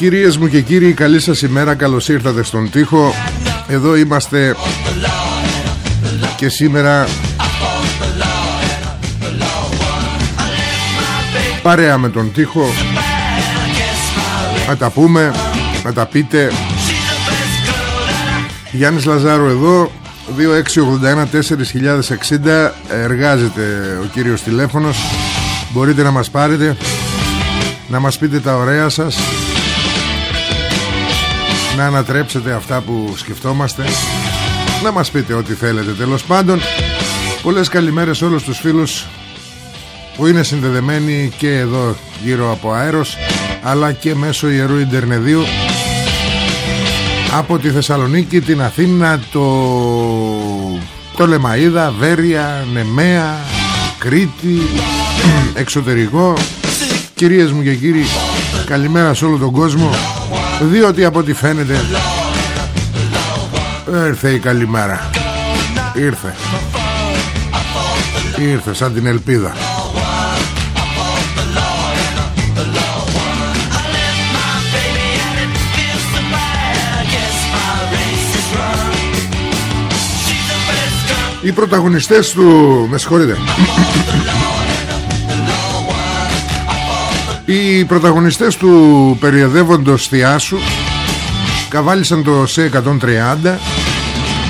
Κυρίες μου και κύριοι καλή σας ημέρα Καλώς ήρθατε στον τοίχο. Εδώ είμαστε Και σήμερα Παρέα με τον τοίχο. Να τα πούμε Να τα πείτε. Γιάννης Λαζάρου εδώ 2681-4060 Εργάζεται ο κύριος τηλέφωνος. Μπορείτε να μας πάρετε Να μας πείτε τα ωραία σας να ανατρέψετε αυτά που σκεφτόμαστε. Να μας πείτε ό,τι θέλετε τέλος πάντων. Πολλές καλημέρες σε όλους τους φίλους που είναι συνδεδεμένοι και εδώ γύρω από αέρος αλλά και μέσω Ιερού Ιντερνεδίου. Από τη Θεσσαλονίκη, την Αθήνα, το, το Λεμαΐδα, Βέρεια, Νεμαία, Κρήτη, εξωτερικό. Κυρίες μου και κύριοι, καλημέρα σε όλο τον κόσμο διότι από ό,τι φαίνεται ήρθε η καλημέρα. Ήρθε. Ήρθε σαν την ελπίδα. Οι πρωταγωνιστές του με συγχωρείτε Οι πρωταγωνιστές του περιοδεύοντος Θιάσου καβάλισαν το σε 130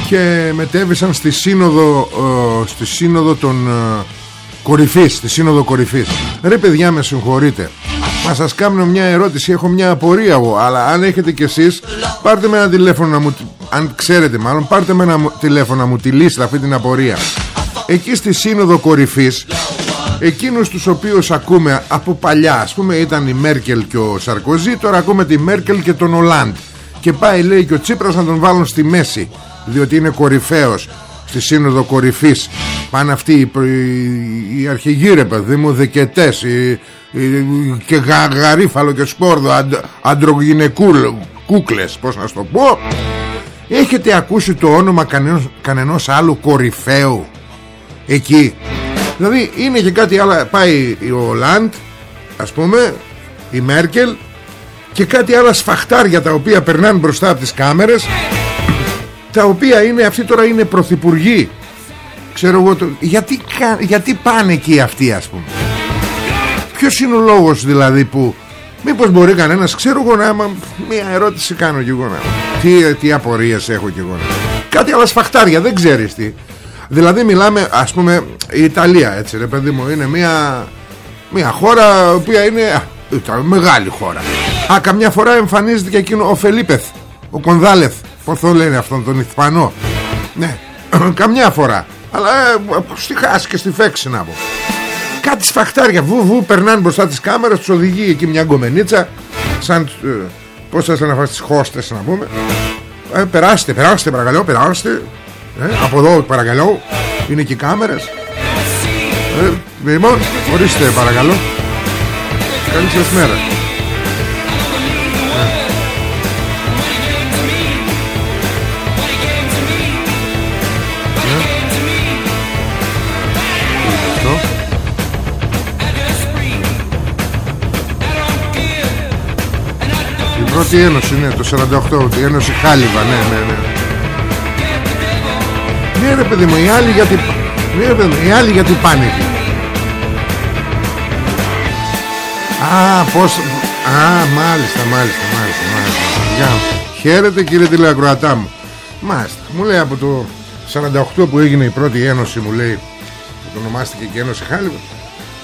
και μετέβησαν στη σύνοδο, ε, στη σύνοδο των ε, κορυφής, στη σύνοδο κορυφής. Ρε παιδιά με συγχωρείτε, μα σας κάνω μια ερώτηση, έχω μια απορία εγώ, αλλά αν έχετε κι εσείς πάρτε με ένα τηλέφωνο να μου, αν ξέρετε μάλλον, πάρτε με ένα μου- τηλέφωνο να μου τη λύσετε αυτή την απορία. Εκεί στη σύνοδο κορυφής Εκείνους τους οποίους ακούμε από παλιά Ας πούμε ήταν η Μέρκελ και ο Σαρκοζή Τώρα ακούμε τη Μέρκελ και τον Ολάντ. Και πάει λέει και ο Τσίπρας να τον βάλουν στη μέση Διότι είναι κορυφαίος Στη σύνοδο κορυφής. Πάνε αυτοί οι, προ- οι, οι αρχηγοί ρε παιδί μου Δεκετές οι, οι- Και γα, γαρίφαλο και σπόρδο αντ, Αντρογυναικούλ Κούκλες πως να σου το πω. Έχετε ακούσει το όνομα κανενός, κανενός άλλου κορυφαίου εκεί; Δηλαδή είναι και κάτι άλλο. Πάει ο Ολάντ ας πούμε η Μέρκελ και κάτι άλλα σφαχτάρια τα οποία περνάνε μπροστά από τις κάμερες τα οποία είναι αυτοί τώρα είναι πρωθυπουργοί. Ξέρω εγώ το, γιατί, κα- γιατί πάνε εκεί αυτοί ας πούμε; Ποιος είναι ο λόγος δηλαδή που μήπως μπορεί κανένας ξέρω εγώ να άμα μια ερώτηση κάνω κι εγώ να τι, τι απορίες έχω κι εγώ να κάτι άλλα σφαχτάρια δεν ξέρεις τι δηλαδή μιλάμε ας πούμε η Ιταλία έτσι ρε παιδί μου είναι μια μια χώρα η οποία είναι α, ήταν μεγάλη χώρα. Α καμιά φορά εμφανίζεται και εκείνο ο Φελίπεθ ο Κονδάλεθ πως το λένε αυτόν τον Ισπανό. Ναι καμιά φορά. Αλλά ε, στη χάση και στη φέξη να πω. Κάτι σφαχτάρια βου βου περνάνε μπροστά τις κάμερες τους οδηγεί εκεί μια γκομενίτσα σαν ε, πως σας λένε αυτές τις χώστες να πούμε. Ε, περάστε περάστε παρακαλώ περάστε ε, από εδώ παρακαλώ. Είναι και οι κάμερες. Ε, λοιπόν ορίστε παρακαλώ. Καλή σας μέρα. Πρώτη ένωση, είναι το 48, η ένωση Χάλιβα, ναι, ναι, ναι ναι ρε παιδί μου οι άλλοι γιατί ναι ρε παιδί μου οι άλλοι γιατί πάνε εκεί. Α πως Α μάλιστα μάλιστα μάλιστα, μάλιστα. Γεια. Χαίρετε κύριε τηλεακροατά μου. Μάλιστα. Μου λέει από το 48 που έγινε η πρώτη ένωση Μου λέει που το ονομάστηκε και Ένωση Χάλιβα.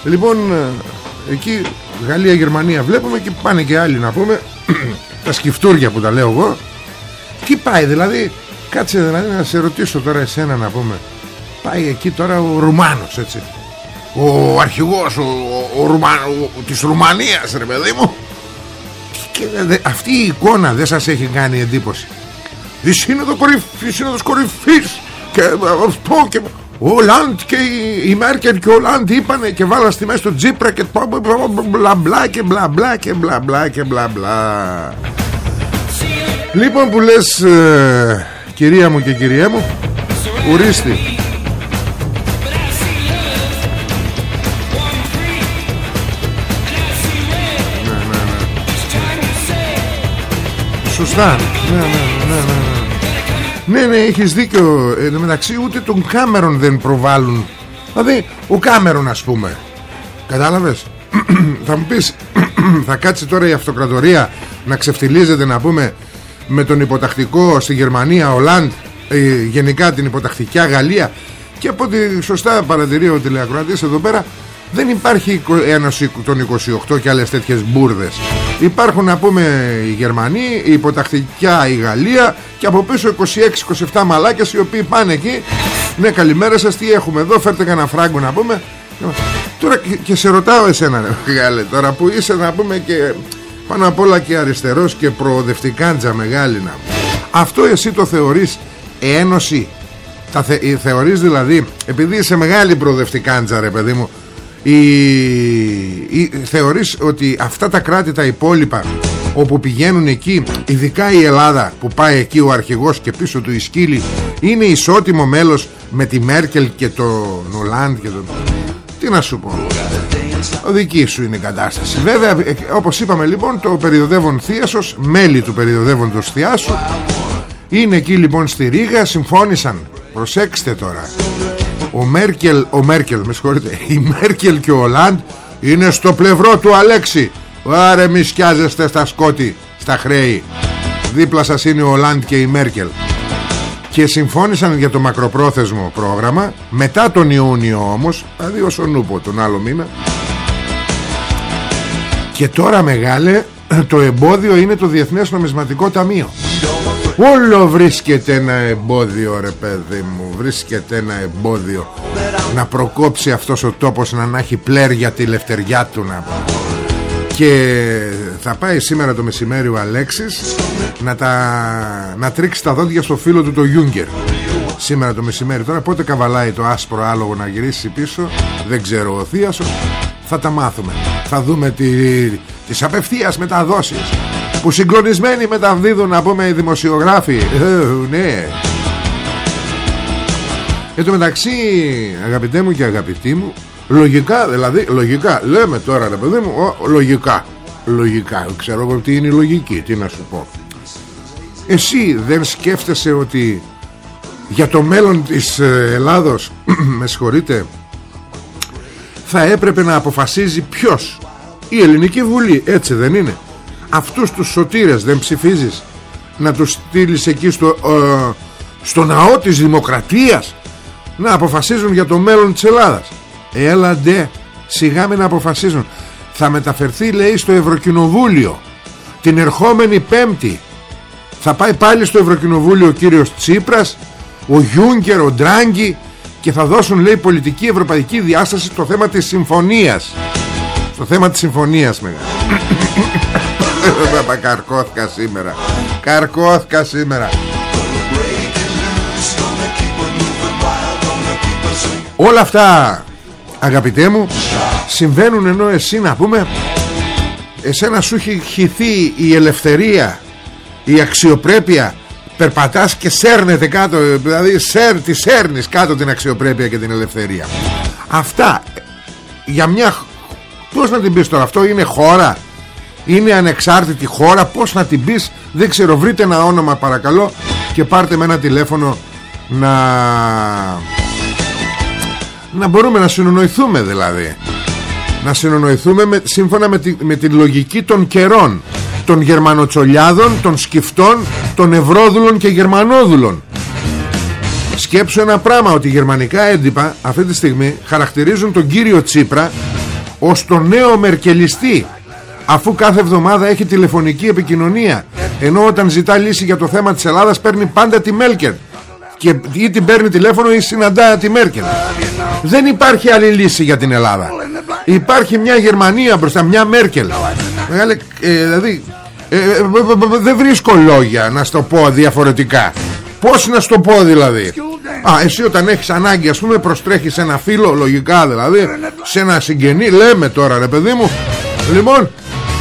Λοιπόν ε, Εκεί Γαλλία Γερμανία βλέπουμε Και πάνε και άλλοι να πούμε. Τα σκυφτούρια που τα λέω εγώ. Τι πάει δηλαδή Κάτσε δηλαδή να σε ρωτήσω τώρα εσένα να πούμε. Πάει εκεί τώρα ο Ρουμάνος έτσι. Ο αρχηγός Ο, ο, ο, Ρουμά, ο, της Ρουμανίας ρε παιδί μου. Και, δε, Αυτή η εικόνα δεν σας έχει κάνει εντύπωση. Η σύνοδο κορυφής, η σύνοδος κορυφής Και αυτό και ο Λαντ και η, η Μέρκελ και ο Λαντ είπανε και βάλαν στη μέση του Τζίπρα και μπλα μπλα και μπλα μπλα και μπλα μπλα και μπλα μπλα. Λοιπόν που λες ε, κυρία μου και κυρία μου Ουρίστη Ναι, ναι, ναι. Σωστά ναι, ναι, ναι, ναι, ναι. Ναι, ναι, έχεις δίκιο Εν τω μεταξύ ούτε τον Κάμερον δεν προβάλλουν Δηλαδή, ο Κάμερον ας πούμε Κατάλαβες; Θα μου πεις Θα κάτσει τώρα η αυτοκρατορία Να ξεφτιλίζεται να πούμε Με τον υποτακτικό στη Γερμανία Ολάντ ε, Γενικά την υποτακτικιά Γαλλία. Και από ό,τι σωστά παρατηρεί ο τηλεακροατής εδώ πέρα δεν υπάρχει ένωση των 28 και άλλες τέτοιες μπουρδες. Υπάρχουν να πούμε οι Γερμανοί, η υποτακτικιά η Γαλλία Και από πίσω 26-27 μαλάκες οι οποίοι πάνε εκεί. Ναι καλημέρα σας τι έχουμε εδώ φέρτε κανένα φράγκο να πούμε. Τώρα και, και σε ρωτάω εσένα ρε, μεγάλε, Τώρα που είσαι να πούμε και πάνω απ' όλα και αριστερός και προοδευτικάντζα μεγάλη να. Αυτό εσύ το θεωρείς ένωση; Τα θε, θεωρείς δηλαδή επειδή είσαι μεγάλη προοδευτικάντζα ρε παιδί μου η, η, θεωρείς ότι αυτά τα κράτη τα υπόλοιπα όπου πηγαίνουν εκεί ειδικά η Ελλάδα που πάει εκεί ο αρχηγός και πίσω του η σκύλη είναι ισότιμο μέλος με τη Μέρκελ και το Νολάντ και το... τι να σου πω. ο δική σου είναι η κατάσταση. Βέβαια ε, όπως είπαμε λοιπόν το περιοδεύον θείασος μέλη του περιοδεύοντος θειάσου είναι εκεί λοιπόν στη Ρήγα συμφώνησαν. Προσέξτε τώρα. Ο Μέρκελ, ο Μέρκελ με συγχωρείτε Η Μέρκελ και ο Ολάντ Είναι στο πλευρό του Αλέξη. Άρε μη σκιάζεστε στα σκότη Στα χρέη. Δίπλα σας είναι ο Ολάντ και η Μέρκελ. Και συμφώνησαν για το μακροπρόθεσμο πρόγραμμα. Μετά τον Ιούνιο όμως Δηλαδή όσον νούπο τον άλλο μήνα Και τώρα μεγάλε Το εμπόδιο είναι το Διεθνές Νομισματικό Ταμείο. Όλο βρίσκεται ένα εμπόδιο ρε παιδί μου Βρίσκεται ένα εμπόδιο. Να προκόψει αυτός ο τόπος Να έχει πλέρια τη λευτεριά του να... Και θα πάει σήμερα το μεσημέρι ο Αλέξης να, τα... να τρίξει τα δόντια στο φίλο του το Γιούγκερ. Σήμερα το μεσημέρι Τώρα πότε καβαλάει το άσπρο άλογο να γυρίσει πίσω Δεν ξέρω ο Θείασος Θα τα μάθουμε. Θα δούμε τη... τις απευθείας μεταδόσεις που συγκλονισμένοι μεταδίδουν να πούμε οι δημοσιογράφοι. Ε, ναι. Εν τω μεταξύ αγαπητέ μου και αγαπητοί μου Λογικά δηλαδή Λογικά λέμε τώρα ρε παιδί μου ο, Λογικά Λογικά ξέρω εγώ τι είναι η λογική Τι να σου πω. Εσύ δεν σκέφτεσαι ότι Για το μέλλον της ε, Ελλάδος Με συγχωρείτε Θα έπρεπε να αποφασίζει ποιος. Η Ελληνική Βουλή Έτσι δεν είναι. Αυτούς τους σωτήρες δεν ψηφίζεις. Να τους στείλεις εκεί στο, ε, στο ναό της δημοκρατίας. Να αποφασίζουν για το μέλλον της Ελλάδας. Έλα ντε σιγά με να αποφασίζουν. Θα μεταφερθεί λέει στο Ευρωκοινοβούλιο. Την ερχόμενη πέμπτη. Θα πάει πάλι στο Ευρωκοινοβούλιο ο κύριος Τσίπρας ο Γιούγκερ, ο Ντράγκη και θα δώσουν λέει πολιτική ευρωπαϊκή διάσταση στο θέμα της συμφωνίας. Στο θέμα της συμφωνίας μεγάλη Καρκώθηκα σήμερα. Καρκώθηκα σήμερα. Όλα αυτά Αγαπητέ μου Συμβαίνουν ενώ εσύ να πούμε Εσένα σου έχει χυθεί η ελευθερία Η αξιοπρέπεια Περπατάς και σέρνεται κάτω Δηλαδή σέρ, τη σέρνεις κάτω την αξιοπρέπεια και την ελευθερία. Αυτά Για μια Πώς να την πεις τώρα Αυτό είναι χώρα; Είναι ανεξάρτητη χώρα πως να την πεις; Δεν ξέρω βρείτε ένα όνομα παρακαλώ και πάρτε με ένα τηλέφωνο να να μπορούμε να συνονοηθούμε δηλαδή. Να συνονοηθούμε με, σύμφωνα με τη, με τη λογική των καιρών των γερμανοτσολιάδων, των σκυφτών των ευρώδουλων και γερμανόδουλων. Σκέψου ένα πράγμα ότι οι γερμανικά έντυπα αυτή τη στιγμή χαρακτηρίζουν τον κύριο Τσίπρα ως τον νέο μερκελιστή αφού κάθε εβδομάδα έχει τηλεφωνική επικοινωνία ενώ όταν ζητά λύση για το θέμα της Ελλάδας παίρνει πάντα τη Μέλκερ και ή την παίρνει τηλέφωνο ή συναντά τη Μέρκελ. Δεν υπάρχει άλλη λύση για την Ελλάδα. Υπάρχει μια Γερμανία μπροστά μια Μέρκελ. Μεγάλε, ε, δηλαδή ε, ε, δεν βρίσκω λόγια να στο πω διαφορετικά. Πως να στο πω δηλαδή; Α, εσύ όταν έχεις ανάγκη ας πούμε προστρέχεις ένα φίλο λογικά δηλαδή σε ένα συγγενή. Λέμε τώρα ρε παιδί μου. Λοιπόν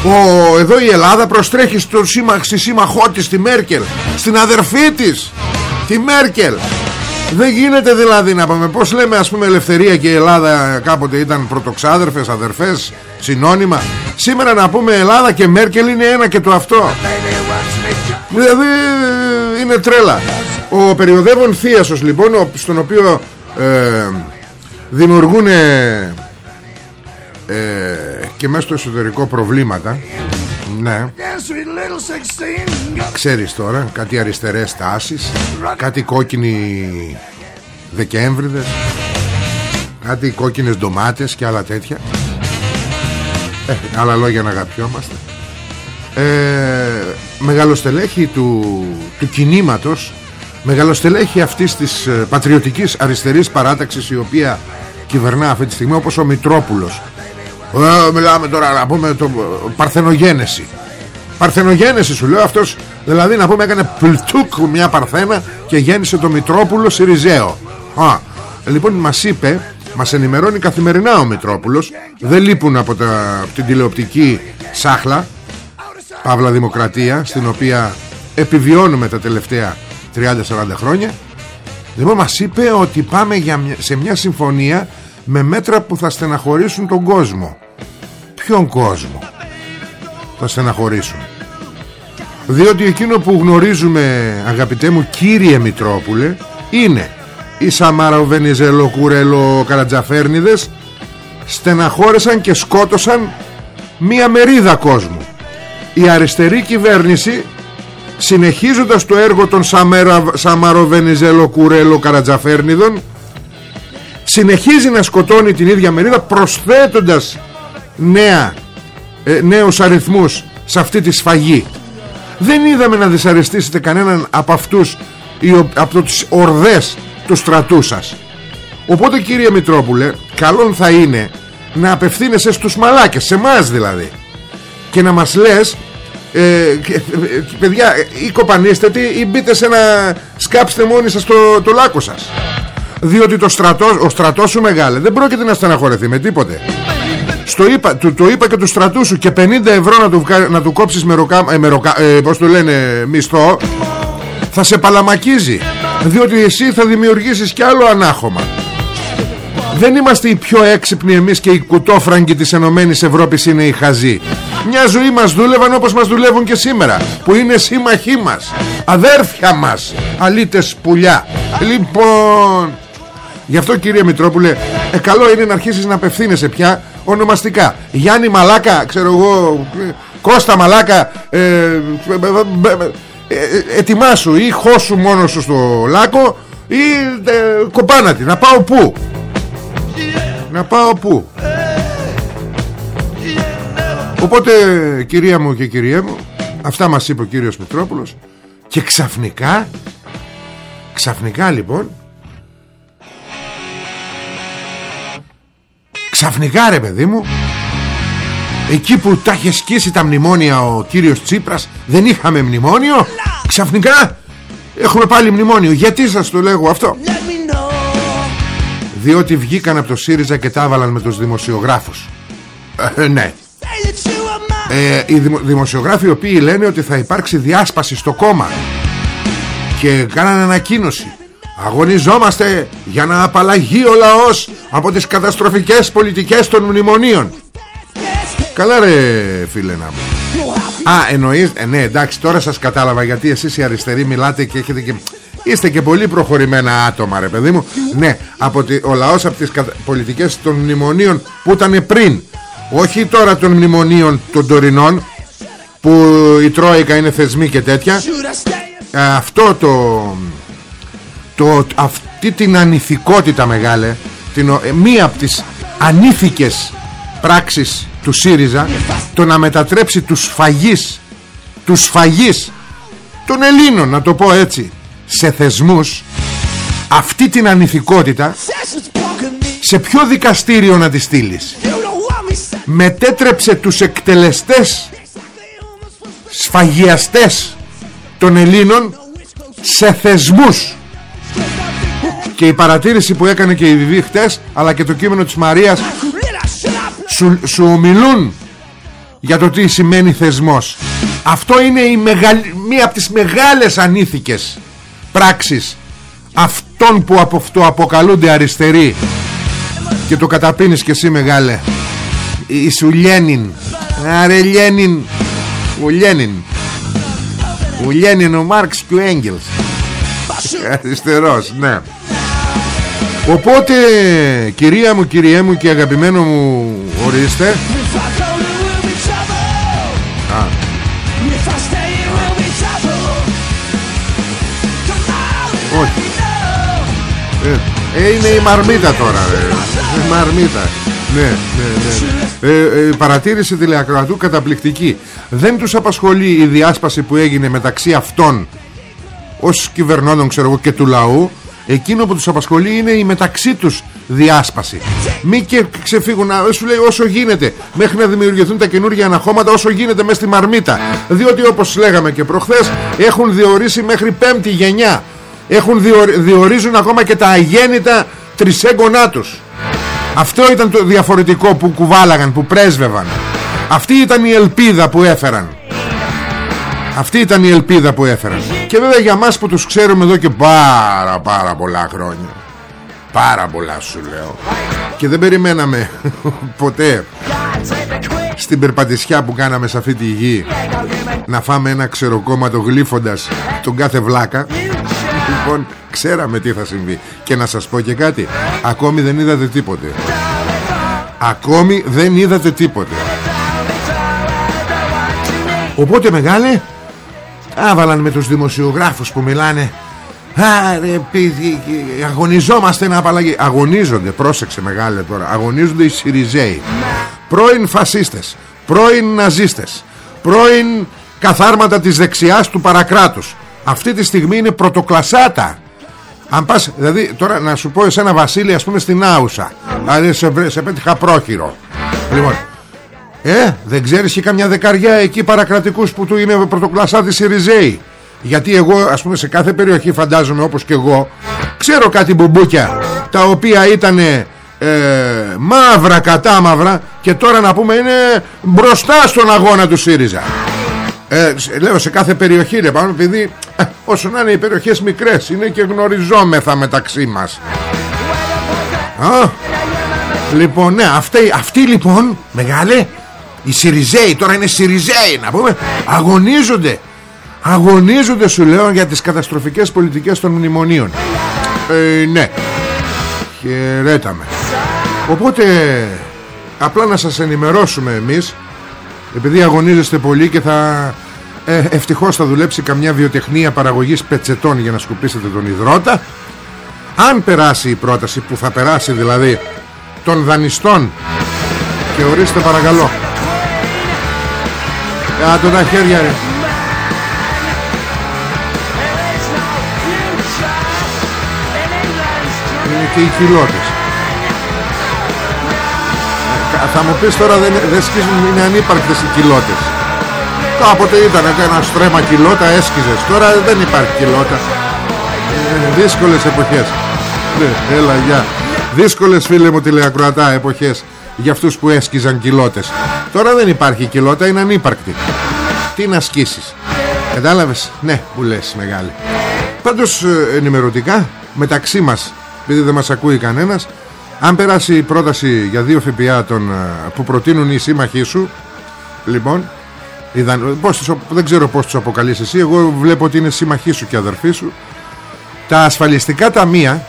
ο, εδώ η Ελλάδα προστρέχει στο σύμμα, στη σύμμαχό της τη Μέρκελ στην αδερφή της τη Μέρκελ δεν γίνεται δηλαδή να πούμε Πως λέμε ας πούμε ελευθερία και η Ελλάδα Κάποτε ήταν πρωτοξάδερφες, αδερφές Συνώνυμα. Σήμερα να πούμε Ελλάδα και Μέρκελ είναι ένα και το αυτό. Δηλαδή είναι τρέλα. Ο περιοδεύων θείασος λοιπόν Στον οποίο ε, Δημιουργούν ε, Και μέσα στο εσωτερικό προβλήματα ναι. Ξέρεις τώρα Κάτι αριστερές τάσεις Κάτι κόκκινοι Δεκέμβριδες Κάτι κόκκινες ντομάτες Και άλλα τέτοια. Ε, Άλλα λόγια να αγαπιόμαστε. Ε, Μεγαλοστελέχη του, του κινήματος Μεγαλοστελέχη αυτής της ε, πατριωτικής αριστερής παράταξης Η οποία κυβερνά αυτή τη στιγμή Όπως ο Μητρόπουλος ε, μιλάμε τώρα να πούμε το παρθενογένεση. Παρθενογένεση σου λέω αυτός Δηλαδή να πούμε έκανε πλτούκ μια παρθένα Και γέννησε το Μητρόπουλο Σιριζέο. Α, Λοιπόν μας είπε Μας ενημερώνει καθημερινά ο Μητρόπουλος Δεν λείπουν από, τα, από την τηλεοπτική σάχλα Παύλα Δημοκρατία Στην οποία επιβιώνουμε τα τελευταία 30-40 χρόνια. Λοιπόν μας είπε ότι πάμε για, σε μια συμφωνία με μέτρα που θα στεναχωρήσουν τον κόσμο Ποιον κόσμο θα στεναχωρήσουν. Διότι εκείνο που γνωρίζουμε αγαπητέ μου κύριε Μητρόπουλε Είναι οι Σαμάρα, Βενιζέλο, Κουρέλο, Καρατζαφέρνιδες Στεναχώρεσαν και σκότωσαν μία μερίδα κόσμου. Η αριστερή κυβέρνηση συνεχίζοντας το έργο των Σαμάρο, Βενιζέλο, Κουρέλο, Καρατζαφέρνιδων συνεχίζει να σκοτώνει την ίδια μερίδα προσθέτοντας νέα, ε, νέους αριθμούς σε αυτή τη σφαγή. Δεν είδαμε να δυσαρεστήσετε κανέναν από αυτούς από τις ορδές του στρατού σας. Οπότε κύριε Μητρόπουλε καλόν θα είναι να απευθύνεσαι στους μαλάκες σε εμάς δηλαδή και να μας λες ε, ε, παιδιά ή κοπανίστε τι ή μπείτε σε ένα σκάψτε μόνοι σας το, το λάκκο σας. Διότι το στρατό, ο στρατός σου μεγάλε δεν πρόκειται να στεναχωρεθεί με τίποτε στο είπα, του, το είπα και του στρατού σου και 50 ευρώ να του, να του κόψεις με, ροκά, ε, με ροκά, ε, πώς το λένε μισθό θα σε παλαμακίζει διότι εσύ θα δημιουργήσεις κι άλλο ανάχωμα. Δεν είμαστε οι πιο έξυπνοι εμείς και οι κουτόφραγκοι της Ενωμένης Ευρώπης είναι οι χαζοί. Μια ζωή μας δούλευαν όπως μας δουλεύουν και σήμερα που είναι σύμμαχοί μας αδέρφια μας αλήτες πουλιά. Λοιπόν Γι' αυτό κύριε Μητρόπουλε ε, Καλό είναι να αρχίσεις να απευθύνεσαι πια Ονομαστικά. Γιάννη Μαλάκα Ξέρω εγώ Κώστα Μαλάκα ε, ε, Ετοιμάσου Ή χώσου μόνος σου στο λάκκο Ή κοπάνατη Να πάω πού; Να πάω πού; Οπότε κυρία μου και κυρία μου Αυτά μας είπε ο κύριος Μητρόπουλος Και ξαφνικά Ξαφνικά λοιπόν Ξαφνικά ρε παιδί μου Εκεί που τα είχε σκίσει τα μνημόνια ο κύριος Τσίπρας Δεν είχαμε μνημόνιο; Ξαφνικά έχουμε πάλι μνημόνιο. Γιατί σας το λέγω αυτό; Διότι βγήκαν από το ΣΥΡΙΖΑ και τα έβαλαν με τους δημοσιογράφους. Ε, Ναι. Ε, Οι δημοσιογράφοι οι οποίοι λένε ότι θα υπάρξει διάσπαση στο κόμμα Και κάνανε ανακοίνωση Αγωνιζόμαστε για να απαλλαγεί ο λαός από τις καταστροφικές πολιτικές των μνημονίων. Καλά ρε φίλε να μου. Α εννοείς ε, Ναι εντάξει τώρα σας κατάλαβα Γιατί εσείς οι αριστεροί μιλάτε και έχετε και Είστε και πολύ προχωρημένα άτομα ρε παιδί μου. Ναι από τη, ο λαός από τις κατα... πολιτικές των μνημονίων Που ήταν πριν Όχι τώρα των μνημονίων των τωρινών Που η Τρόικα είναι θεσμοί και τέτοια ε, Αυτό το, το Αυτή την ανηθικότητα μεγάλε την, ε, Μία από τις ανήθικες πράξεις του ΣΥΡΙΖΑ Το να μετατρέψει τους φαγείς Τους φαγείς Των Ελλήνων να το πω έτσι Σε θεσμούς Αυτή την ανηθικότητα Σε ποιο δικαστήριο να τη στείλεις. Μετέτρεψε τους εκτελεστές Σφαγιαστές Των Ελλήνων Σε θεσμούς και η παρατήρηση που έκανε και η Βιβί χτες αλλά και το κείμενο της Μαρίας σου, σου ομιλούν για το τι σημαίνει θεσμός. Αυτό είναι η μία από τις μεγάλες ανήθικες πράξεις αυτών που από αυτό αποκαλούνται αριστεροί. Και το καταπίνεις και εσύ μεγάλε. Είσαι ο Λένιν. Άρε Λένιν. Ο Λένιν. Ο Λένιν ο Μάρξ και ο Έγγελς Αριστερός ναι Οπότε κυρία μου, κυριέ μου και αγαπημένο μου ορίστε Α. Όχι ε, ε, είναι η μαρμίτα τώρα ρε. Η μαρμίτα ναι, ναι, ναι. Ε, ε, παρατήρηση τηλεακροατού καταπληκτική Δεν τους απασχολεί η διάσπαση που έγινε μεταξύ αυτών Ως κυβερνώντων ξέρω εγώ και του λαού Εκείνο που τους απασχολεί είναι η μεταξύ τους διάσπαση. Μη και ξεφύγουν Σου λέει όσο γίνεται Μέχρι να δημιουργηθούν τα καινούργια αναχώματα Όσο γίνεται μέσα στη μαρμίτα Διότι όπως λέγαμε και προχθές Έχουν διορίσει μέχρι πέμπτη γενιά. Έχουν διορίζουν ακόμα και τα αγέννητα Τρισέγγονά τους. Αυτό ήταν το διαφορετικό που κουβάλαγαν Που πρέσβευαν. Αυτή ήταν η ελπίδα που έφεραν αυτή ήταν η ελπίδα που έφεραν. Και βέβαια για μας που τους ξέρουμε εδώ και πάρα πάρα πολλά χρόνια. Πάρα πολλά σου λέω. Και δεν περιμέναμε ποτέ Στην περπατησιά που κάναμε σε αυτή τη γη Να φάμε ένα ξεροκόμματο γλύφοντας τον κάθε βλάκα. Λοιπόν ξέραμε τι θα συμβεί. Και να σας πω και κάτι. Ακόμη δεν είδατε τίποτε. Ακόμη δεν είδατε τίποτε. Οπότε μεγάλε Άβαλαν με τους δημοσιογράφους που μιλάνε. Άρε, αγωνιζόμαστε να απαλλαγεί Αγωνίζονται, πρόσεξε μεγάλε τώρα Αγωνίζονται οι Σιριζέοι. Πρώην φασίστες Πρώην ναζίστες Πρώην καθάρματα της δεξιάς του παρακράτους. Αυτή τη στιγμή είναι πρωτοκλασάτα. Αν πας, δηλαδή τώρα να σου πω εσένα Βασίλη ας πούμε στην Άουσα. Δηλαδή σε, σε πέτυχα πρόχειρο. Λοιπόν ε, δεν ξέρεις και καμιά δεκαριά εκεί παρακρατικούς που του είναι πρωτοκλασσάτης Σιριζέοι Γιατί εγώ ας πούμε σε κάθε περιοχή φαντάζομαι όπως και εγώ Ξέρω κάτι μπουμπούκια τα οποία ήταν ε, μαύρα κατά μαύρα Και τώρα να πούμε είναι μπροστά στον αγώνα του ΣΥΡΙΖΑ. Ε, Λέω σε κάθε περιοχή ρε πάνω επειδή ε, όσο να είναι οι περιοχές μικρές είναι και γνωριζόμεθα μεταξύ μας. Α, Λοιπόν ναι αυτοί, αυτοί λοιπόν μεγάλε οι Σιριζέοι τώρα είναι Σιριζέοι να πούμε. Αγωνίζονται. Αγωνίζονται σου λέω για τις καταστροφικές πολιτικές των μνημονίων. Ε, ναι. Χαιρέταμε. Οπότε απλά να σας ενημερώσουμε εμείς επειδή αγωνίζεστε πολύ και θα ε, ευτυχώς θα δουλέψει καμιά βιοτεχνία παραγωγής πετσετών για να σκουπίσετε τον υδρότα αν περάσει η πρόταση που θα περάσει δηλαδή των δανειστών και ορίστε παρακαλώ Κάτω τα χέρια ρε. Είναι και οι κοιλώτες ε, Θα μου πεις τώρα δεν, δεν σκίζουν Είναι ανύπαρκτες οι κοιλώτες Κάποτε ήταν ένα στρέμα κοιλώτα Έσκιζες Τώρα δεν υπάρχει κοιλώτα ε, Δύσκολες εποχές. Ναι, Έλα γεια. Δύσκολες φίλε μου τηλεακροατά εποχές για αυτούς που έσκιζαν κοιλώτες τώρα δεν υπάρχει κοιλώτα είναι ανύπαρκτη. Τι να σκίσεις. Κατάλαβες; Ναι που λες μεγάλη. Πάντως ε, ενημερωτικά μεταξύ μας επειδή δεν μας ακούει κανένας αν περάσει η πρόταση για δύο ΦΠΑ των, ε, που προτείνουν οι σύμμαχοί σου λοιπόν Ιδαν... Πώς τους, απο- δεν ξέρω πώς τους αποκαλείς εσύ Εγώ βλέπω ότι είναι σύμμαχοί σου και αδερφοί σου. Τα ασφαλιστικά ταμεία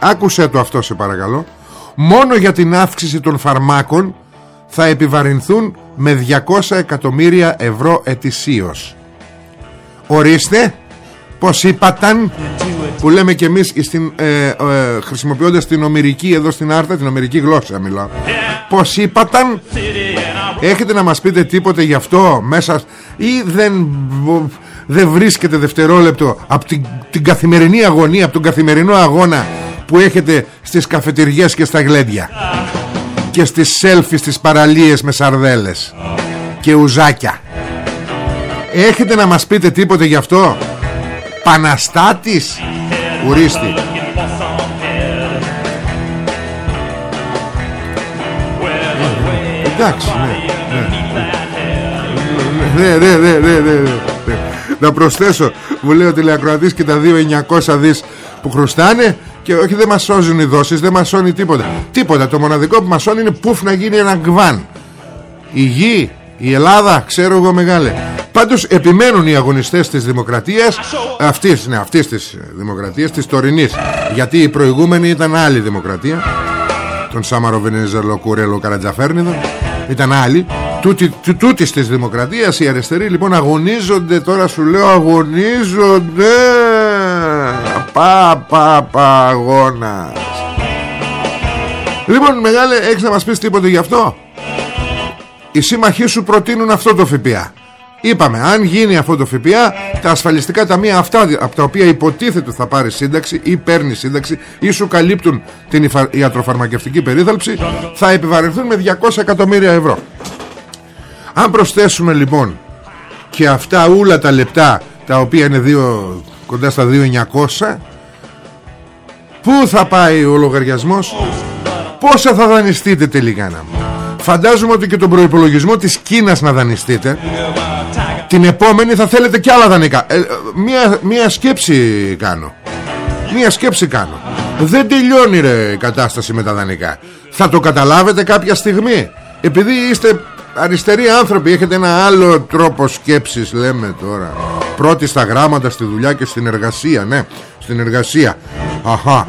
Άκουσε το αυτό σε παρακαλώ Μόνο για την αύξηση των φαρμάκων Θα επιβαρυνθούν με 200 εκατομμύρια ευρώ ετησίως. Ορίστε Πως είπαταν Που λέμε και εμείς στην, ε, ε, Χρησιμοποιώντας την ομυρική εδώ στην Άρτα Την ομυρική γλώσσα μιλάω Πως είπαταν Έχετε να μας πείτε τίποτε γι' αυτό μέσα ή δεν, δεν βρίσκεται δευτερόλεπτο από την, την καθημερινή αγωνία, από τον καθημερινό αγώνα που έχετε στις καφετηριές και στα γλέντια; Και στις σέλφι στις παραλίες με σαρδέλες και ουζάκια. Έχετε να μας πείτε τίποτε γι' αυτό; Παναστάτης; Ουρίστη Εντάξει ναι ναι ναι ναι ναι, ναι, ναι, ναι. Να προσθέσω Μου λέει ο τηλεακροατής και τα 2.900 δις που χρωστάνε Και όχι δεν μας σώζουν οι δόσεις Δεν μας σώνει τίποτα. Τίποτα το μοναδικό που μας σώνει είναι πουφ να γίνει ένα γκβάν Η γη η Ελλάδα, ξέρω εγώ μεγάλε. Πάντως επιμένουν οι αγωνιστές της δημοκρατίας Αυτής, ναι, αυτής της δημοκρατίας Της τωρινής. Γιατί η προηγούμενη ήταν άλλη δημοκρατία. Τον Σάμαρο Βενεζελο Κουρέλο Καρατζαφέρνιδο Ήταν άλλη. Τούτη, του, Τούτης της δημοκρατίας Οι αριστεροί λοιπόν αγωνίζονται. Τώρα σου λέω αγωνίζονται Πα πα πα αγώνας Λοιπόν μεγάλε έχεις να μας πεις τίποτε γι' αυτό; Οι σύμμαχοί σου προτείνουν αυτό το ΦΠΑ. Είπαμε, αν γίνει αυτό το ΦΠΑ, τα ασφαλιστικά ταμεία αυτά από τα οποία υποτίθεται θα πάρει σύνταξη ή παίρνει σύνταξη ή σου καλύπτουν την υφα- ιατροφαρμακευτική περίθαλψη, θα επιβαρυνθούν με 200 εκατομμύρια ευρώ. Αν προσθέσουμε λοιπόν και αυτά όλα τα λεπτά τα οποία είναι δύο, κοντά στα 2.900 Πού θα πάει ο λογαριασμός; Πόσα θα δανειστείτε τελικά να μου; Φαντάζομαι ότι και τον προϋπολογισμό της Κίνας να δανειστείτε. Την επόμενη θα θέλετε και άλλα δανεικά. Ε, ε, μία, μία σκέψη κάνω. Μία σκέψη κάνω. Δεν τελειώνει ρε η κατάσταση με τα δανεικά. Θα το καταλάβετε κάποια στιγμή. Επειδή είστε αριστεροί άνθρωποι Έχετε ένα άλλο τρόπο σκέψης Λέμε τώρα. Πρώτη στα γράμματα, στη δουλειά και στην εργασία Ναι, στην εργασία. Αχα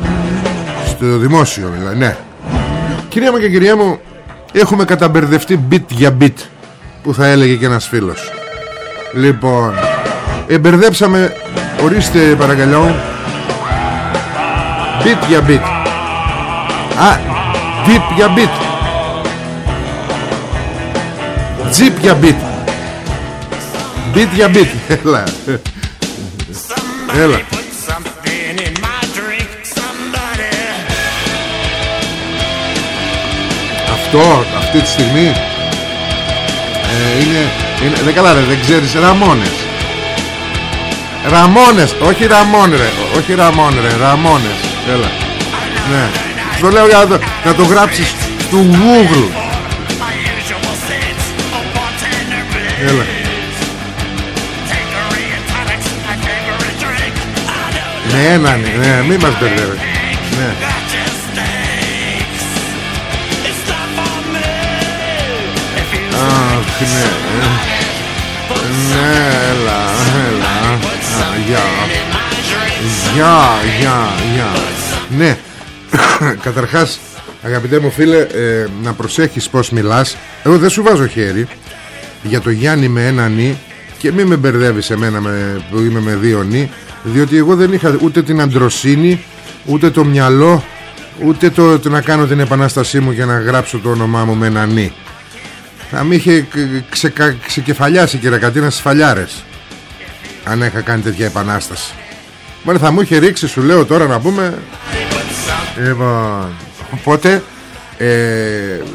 Στο δημόσιο δηλαδή, ναι. Κυρία μου και κυρία μου Έχουμε καταμπερδευτεί bit για bit Που θα έλεγε και ένας φίλος. Λοιπόν Εμπερδέψαμε Ορίστε παρακαλώ. Bit για bit. Α Bit για bit Jeep για bit Bit για bit Έλα. Έλα. Put something in my drink, somebody. Αυτό αυτή τη στιγμή. Ε, είναι, είναι δεν καλά ρε, δεν ξέρεις Ραμόνες. Ραμόνες όχι Ραμόν ρε όχι Ραμόν ρε Ραμόνες. Έλα. Ναι. Το λέω για να το, να το γράψεις στο Google that just stinks. It's not for me. If you Αχ ναι ε. Ναι έλα έλα Α, Γεια in my drink, Γεια, γεια, γεια. Ναι, καταρχάς αγαπητέ μου φίλε ε, να προσέχεις πως μιλάς Εγώ δεν σου βάζω χέρι για το Γιάννη με ένα νι και μην με μπερδεύεις εμένα με, που είμαι με δύο νι διότι εγώ δεν είχα ούτε την αντροσύνη ούτε το μυαλό ούτε το, το να κάνω την επανάστασή μου για να γράψω το όνομά μου με ένα νι. Θα με είχε ξεκα, ξεκεφαλιάσει και ρακατίνα στις φαλιάρες αν είχα κάνει τέτοια επανάσταση. Μόνο θα μου είχε ρίξει σου λέω τώρα να πούμε. Λοιπόν Οπότε ε,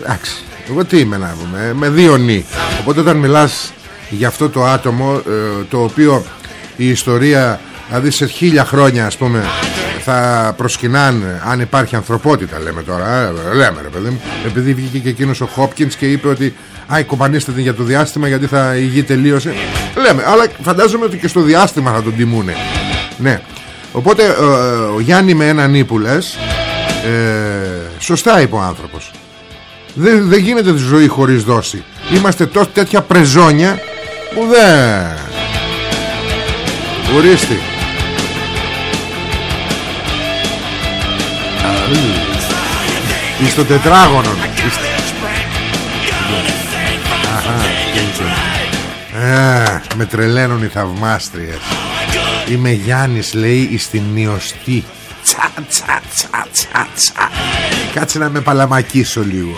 Εντάξει Εγώ τι είμαι να πούμε Με δύο νη Οπότε όταν μιλάς για αυτό το άτομο ε, Το οποίο η ιστορία Δηλαδή σε χίλια χρόνια ας πούμε Θα προσκυνάνε Αν υπάρχει ανθρωπότητα λέμε τώρα ε, Λέμε ρε παιδί μου. Επειδή βγήκε και εκείνος ο Χόπκινς και είπε ότι Άι κομπανίστε την για το διάστημα γιατί θα η γη τελείωσε Λέμε αλλά φαντάζομαι ότι και στο διάστημα θα τον τιμούνε. Ναι. Οπότε ε, ο Γιάννη με ένα νι που λες, ε, Σωστά είπε ο άνθρωπος δεν, δεν γίνεται τη ζωή χωρίς δόση. Είμαστε τόσο τέτοια πρεζόνια Που δεν. Ορίστε. Είσαι στο τετράγωνο. Είστε- Αχα, Α, Με τρελαίνουν οι θαυμάστριες. Είμαι Γιάννης λέει εις την νιωστή. Τσα τσα τσα τσα τσα. Κάτσε να με παλαμακίσω λίγο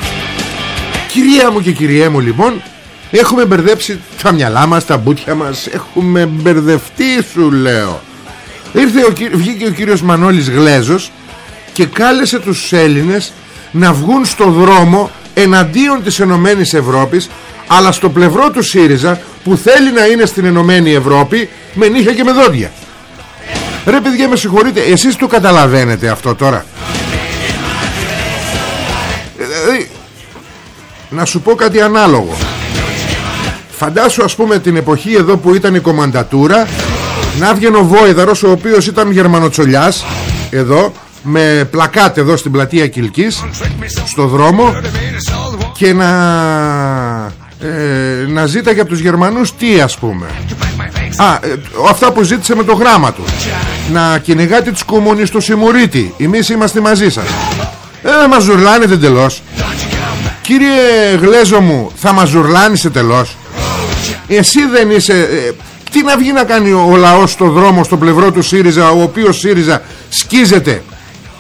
Κυρία μου και κυριέ μου λοιπόν Έχουμε μπερδέψει τα μυαλά μας, τα μπούτια μας Έχουμε μπερδευτεί σου λέω. Ήρθε ο, κυ- βγήκε ο κύριος Μανώλης Γλέζος Και κάλεσε τους Έλληνες Να βγουν στο δρόμο Εναντίον της Ενωμένης Ευρώπης Αλλά στο πλευρό του ΣΥΡΙΖΑ Που θέλει να είναι στην Ενωμένη Ευρώπη Με νύχια και με δόντια. Ρε παιδιά με συγχωρείτε Εσείς το καταλαβαίνετε αυτό τώρα να σου πω κάτι ανάλογο. Φαντάσου ας πούμε την εποχή εδώ που ήταν η κομμαντατούρα Να βγαίνει ο Βόηδαρος ο οποίος ήταν γερμανοτσολιάς Εδώ με πλακάτε εδώ στην πλατεία Κιλκής Στο δρόμο Και να ε, Να ζήταγε από τους Γερμανούς τι ας πούμε. Α, ε, αυτά που ζήτησε με το γράμμα του. Να κυνηγάτε τους κομμουνιστοσημουρίτη Εμείς είμαστε μαζί σας. Ε, μας ζουρλάνετε τελώς Κύριε Γλέζο μου Θα μας ζουρλάνεις τελώς. Εσύ δεν είσαι ε, Τι να βγει να κάνει ο, ο λαός στο δρόμο Στο πλευρό του ΣΥΡΙΖΑ Ο οποίος ΣΥΡΙΖΑ σκίζεται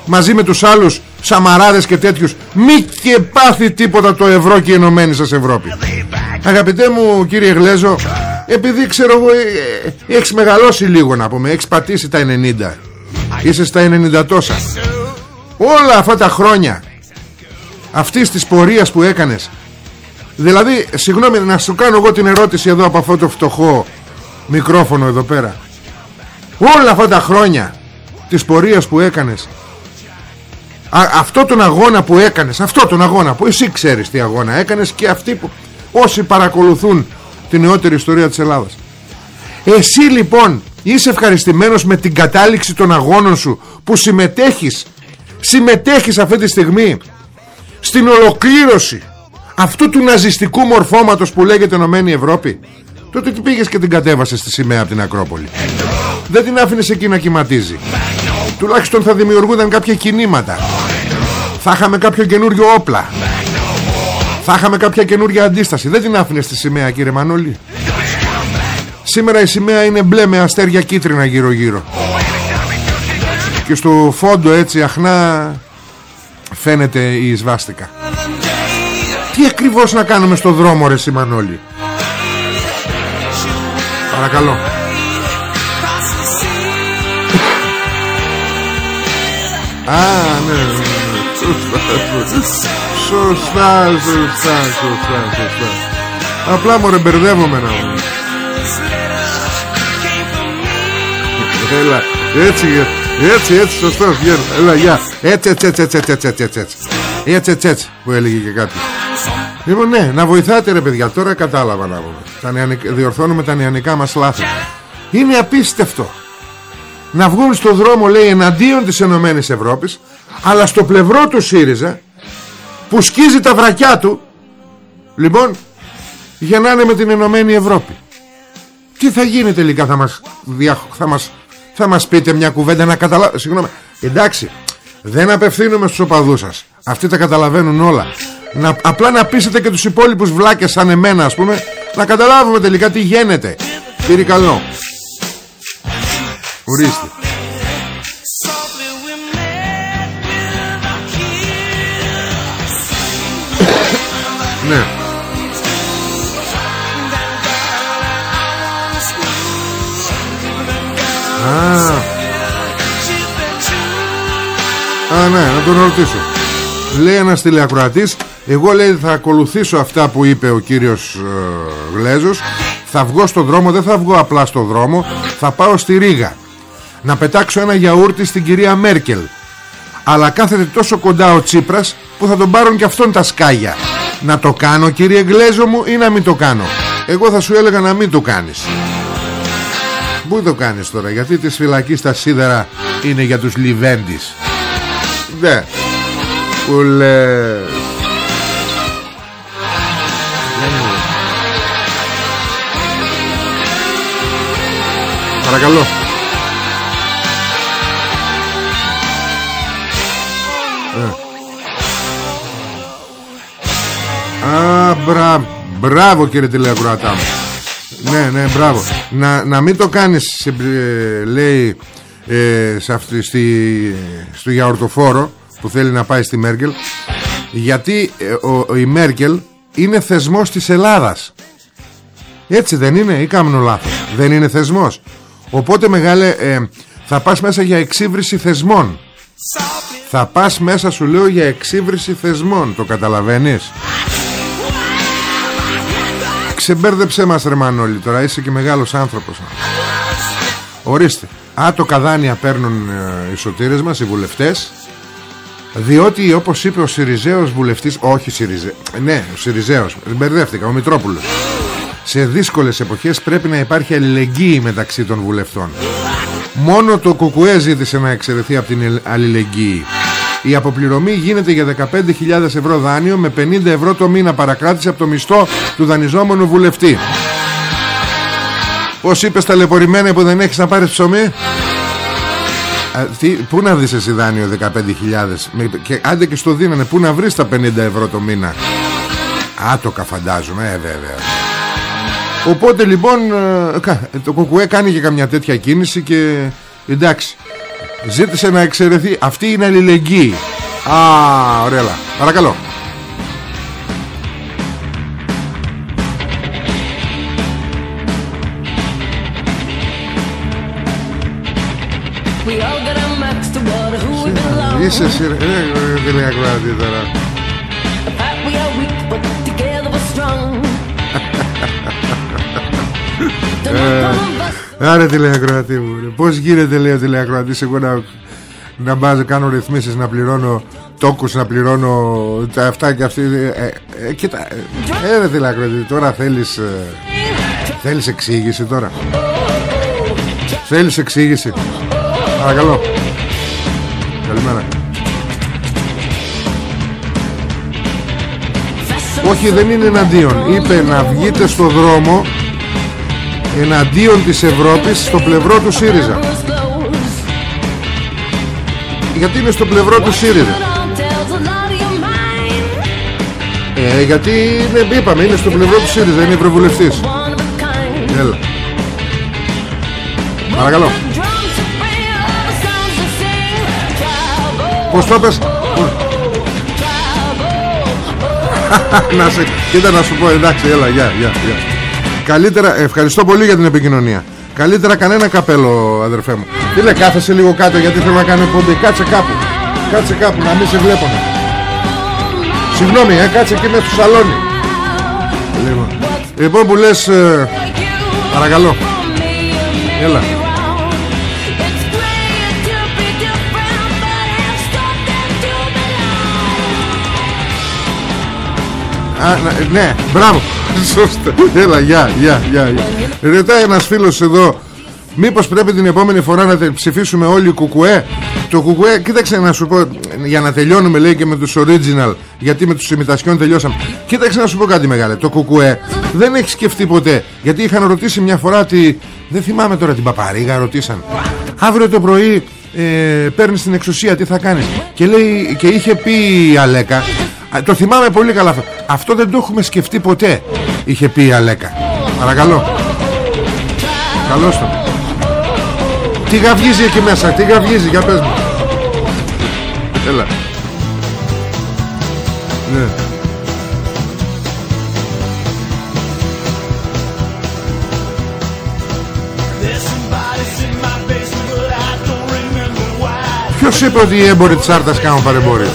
Μαζί με τους άλλους Σαμαράδες και τέτοιους. Μη και πάθει τίποτα το ευρώ και η ενωμένη σας Ευρώπη. Αγαπητέ μου κύριε Γλέζο Επειδή ξέρω εγώ ε, ε, Έχεις μεγαλώσει λίγο να πούμε Έχεις πατήσει τα 90 Είσαι στα 90 τόσα. Όλα αυτά τα χρόνια Αυτής της πορείας που έκανες. Δηλαδή συγγνώμη να σου κάνω εγώ την ερώτηση Εδώ από αυτό το φτωχό Μικρόφωνο εδώ πέρα. Όλα αυτά τα χρόνια Της πορείας που έκανες Α, αυτό τον αγώνα που έκανες Αυτό τον αγώνα που εσύ ξέρεις τι αγώνα έκανες Και αυτοί που όσοι παρακολουθούν Την νεότερη ιστορία της Ελλάδας. Εσύ λοιπόν Είσαι ευχαριστημένος με την κατάληξη των αγώνων σου Που συμμετέχεις Συμμετέχεις αυτή τη στιγμή Στην ολοκλήρωση Αυτού του ναζιστικού μορφώματος Που λέγεται Ενωμένη Ευρώπη Τότε τι πήγες και την κατέβασες στη σημαία από την Ακρόπολη; Δεν την άφηνες εκεί να κυματίζει. Τουλάχιστον θα δημιουργούνταν κάποια κινήματα. Θα είχαμε κάποιο καινούριο όπλα. Θα είχαμε κάποια καινούργια αντίσταση. Δεν την άφηνες στη σημαία κύριε Μανώλη. Σήμερα η σημαία είναι μπλε με αστέρια κίτρινα γύρω γύρω Και στο φόντο έτσι αχνά Φαίνεται η σβάστηκα Τι ακριβώς να κάνουμε στο δρόμο ρε Σιμανόλη; Παρακαλώ Α, ναι, ναι, ναι. Σωστά, σωστά. Σωστά, σωστά, σωστά, σωστά. Απλά μωρέ μπερδεύομαι να μου. Έλα, έτσι, έτσι, έτσι, σωστός, βγαίνω. Έλα, γεια. Έτσι, έτσι, έτσι, έτσι, έτσι, έτσι, έτσι, έτσι. Έτσι, έτσι, έτσι, που έλεγε και κάποιος. Λοιπόν, ναι, να βοηθάτε ρε παιδιά, τώρα κατάλαβα να πούμε. Τα νεανικά, διορθώνουμε τα νεανικά μας λάθη. Είναι απίστευτο να βγουν στο δρόμο λέει εναντίον της Ενωμένης Ευρώπης αλλά στο πλευρό του ΣΥΡΙΖΑ που σκίζει τα βρακιά του λοιπόν για να είναι με την Ενωμένη Ευρώπη τι θα γίνει τελικά θα μας, δια... θα μας, θα μας πείτε μια κουβέντα να καταλάβουμε συγγνώμη εντάξει δεν απευθύνουμε στους οπαδούς σας αυτοί τα καταλαβαίνουν όλα να, απλά να πείσετε και τους υπόλοιπους βλάκες σαν εμένα ας πούμε να καταλάβουμε τελικά τι γίνεται κύριε καλό Ορίστε. Softly we met with our kiss. Ναι. Α, α, ναι, να τον ρωτήσω. Λέει ένας τηλεακροατής Εγώ λέει θα ακολουθήσω αυτά που είπε ο κύριος ε, Γλέζος. Θα βγω στο δρόμο Δεν θα βγω απλά στο δρόμο Θα πάω στη Ρήγα. Να πετάξω ένα γιαούρτι στην κυρία Μέρκελ. Αλλά κάθεται τόσο κοντά ο Τσίπρας Που θα τον πάρουν και αυτόν τα σκάγια. Να το κάνω κύριε Γλέζο μου Ή να μην το κάνω; Εγώ θα σου έλεγα να μην το κάνεις Πού το κάνεις τώρα Γιατί της φυλακής τα σίδερα Είναι για τους Λιβέντης; Ναι Που λες. Παρακαλώ. Ε. Α, μπρα, μπράβο κύριε τηλεακροατά μου Ναι, ναι, μπράβο. Να, να μην το κάνεις σε, ε, Λέει ε, σε αυτή, στη, Στο γιαουρτοφόρο Που θέλει να πάει στη Μέρκελ Γιατί ε, ο, ο- η Μέρκελ Είναι θεσμός της Ελλάδας. Έτσι δεν είναι ή κάνω λάθος; Δεν είναι θεσμός. Οπότε μεγάλε ε, θα πας μέσα για εξύβριση θεσμών. Θα πας μέσα σου λέω για εξύβριση θεσμών. Το καταλαβαίνεις; Ξεμπέρδεψέ μας ρε Μανώλη Τώρα είσαι και μεγάλος άνθρωπος. Ορίστε Άτοκα δάνεια παίρνουν ε, οι σωτήρες μας Οι βουλευτές διότι όπως είπε ο Σιριζέος βουλευτής Όχι Σιριζέ Ναι ο Σιριζέος Μπερδεύτηκα ο Μητρόπουλος. Σε δύσκολες εποχές πρέπει να υπάρχει αλληλεγγύη μεταξύ των βουλευτών. Μόνο το ΚΚΕ ζήτησε να εξαιρεθεί από την ελ- αλληλεγγύη Η αποπληρωμή γίνεται για 15.000 ευρώ δάνειο με 50 ευρώ το μήνα. Παρακράτηση από το μισθό του δανειζόμενου βουλευτή. Πώς είπες ταλαιπωρημένε που δεν έχεις να πάρεις ψωμί; Α, τι, Πού να βρεις εσύ δάνειο 15.000 με- και άντε και στο δίνανε. Πού να βρεις τα 50 ευρώ το μήνα; Άτοκα φαντάζομαι ε, βέβαια. Οπότε λοιπόν ε, κα- το ΚΚΕ κάνει και καμιά τέτοια κίνηση και εντάξει ζήτησε να εξαιρεθεί. Αυτή είναι αλληλεγγύη. Α, ωραία Παρακαλώ. We all got a max to what who we belong. Είσαι εσύ ρε, ρε, ρε, τηλεακροατή τώρα. Apart we are weak, but together we're strong. The knock on us Άρε τηλεακροατή μου ρε. Πώς γίνεται λέει ο τηλεακροατής Εγώ να, να μπάζω κάνω ρυθμίσεις Να πληρώνω τόκους Να πληρώνω τα αυτά και αυτή ε, ε, ε, Κοίτα ε, ε, ρε τηλεακροατή Τώρα θέλεις ε, Θέλεις εξήγηση τώρα; Θέλεις εξήγηση; Παρακαλώ. Καλημέρα. Όχι δεν είναι εναντίον. Είπε να βγείτε στο δρόμο Εναντίον της Ευρώπης Στο πλευρό του ΣΥΡΙΖΑ was closed. Γιατί είναι στο πλευρό του ΣΥΡΙΖΑ; Don't tell a lot of your mind. ε, Γιατί είναι, είπαμε είναι στο πλευρό του ΣΥΡΙΖΑ Είναι ευρωβουλευτής One of a kind. Έλα Παρακαλώ Drums to bring all the songs to sing. Travel, Πώς το πες; Να σε, Κοίτα να σου πω εντάξει έλα γεια, γεια, γεια. Καλύτερα ευχαριστώ πολύ για την επικοινωνία. Καλύτερα κανένα καπέλο αδερφέ μου. Τι λέει κάθεσαι λίγο κάτω γιατί θέλω να κάνω εκπομπή Κάτσε κάπου. Κάτσε κάπου να μην σε βλέπουνε Συγγνώμη ε, κάτσε εκεί μέσα στο σαλόνι. Λοιπόν, λοιπόν που λες ε, Παρακαλώ. Έλα. It's great to be different, but it's something to belong. Α, να- ναι, μπράβο. Σωστά. Έλα, γεια, γεια, γεια. γεια. Ρωτάει ένας φίλος εδώ, μήπως πρέπει την επόμενη φορά να τε- ψηφίσουμε όλοι κουκουέ; Το κουκουέ, κοίταξε να σου πω, για να τελειώνουμε λέει και με τους original, γιατί με τους ημιτασιών τελειώσαμε. Κοίταξε να σου πω κάτι μεγάλε. Το κουκουέ δεν έχει σκεφτεί ποτέ. Γιατί είχαν ρωτήσει μια φορά ότι, δεν θυμάμαι τώρα την παπαρίγα, ρωτήσαν. Αύριο το πρωί ε, παίρνεις την εξουσία, τι θα κάνεις; Και, λέει, και είχε πει η Αλέκα, Α, Το θυμάμαι πολύ καλά αυτό. Αυτό δεν το έχουμε σκεφτεί ποτέ Είχε πει η Αλέκα. Παρακαλώ. Καλώς το. Τι γαυγίζει εκεί μέσα Τι γαυγίζει για πες μου. Έλα. Ναι. There's somebody in my basement, but I don't remember why. Ποιος είπε ότι οι έμποροι της Άρτας κάνουν παρεμπόριο;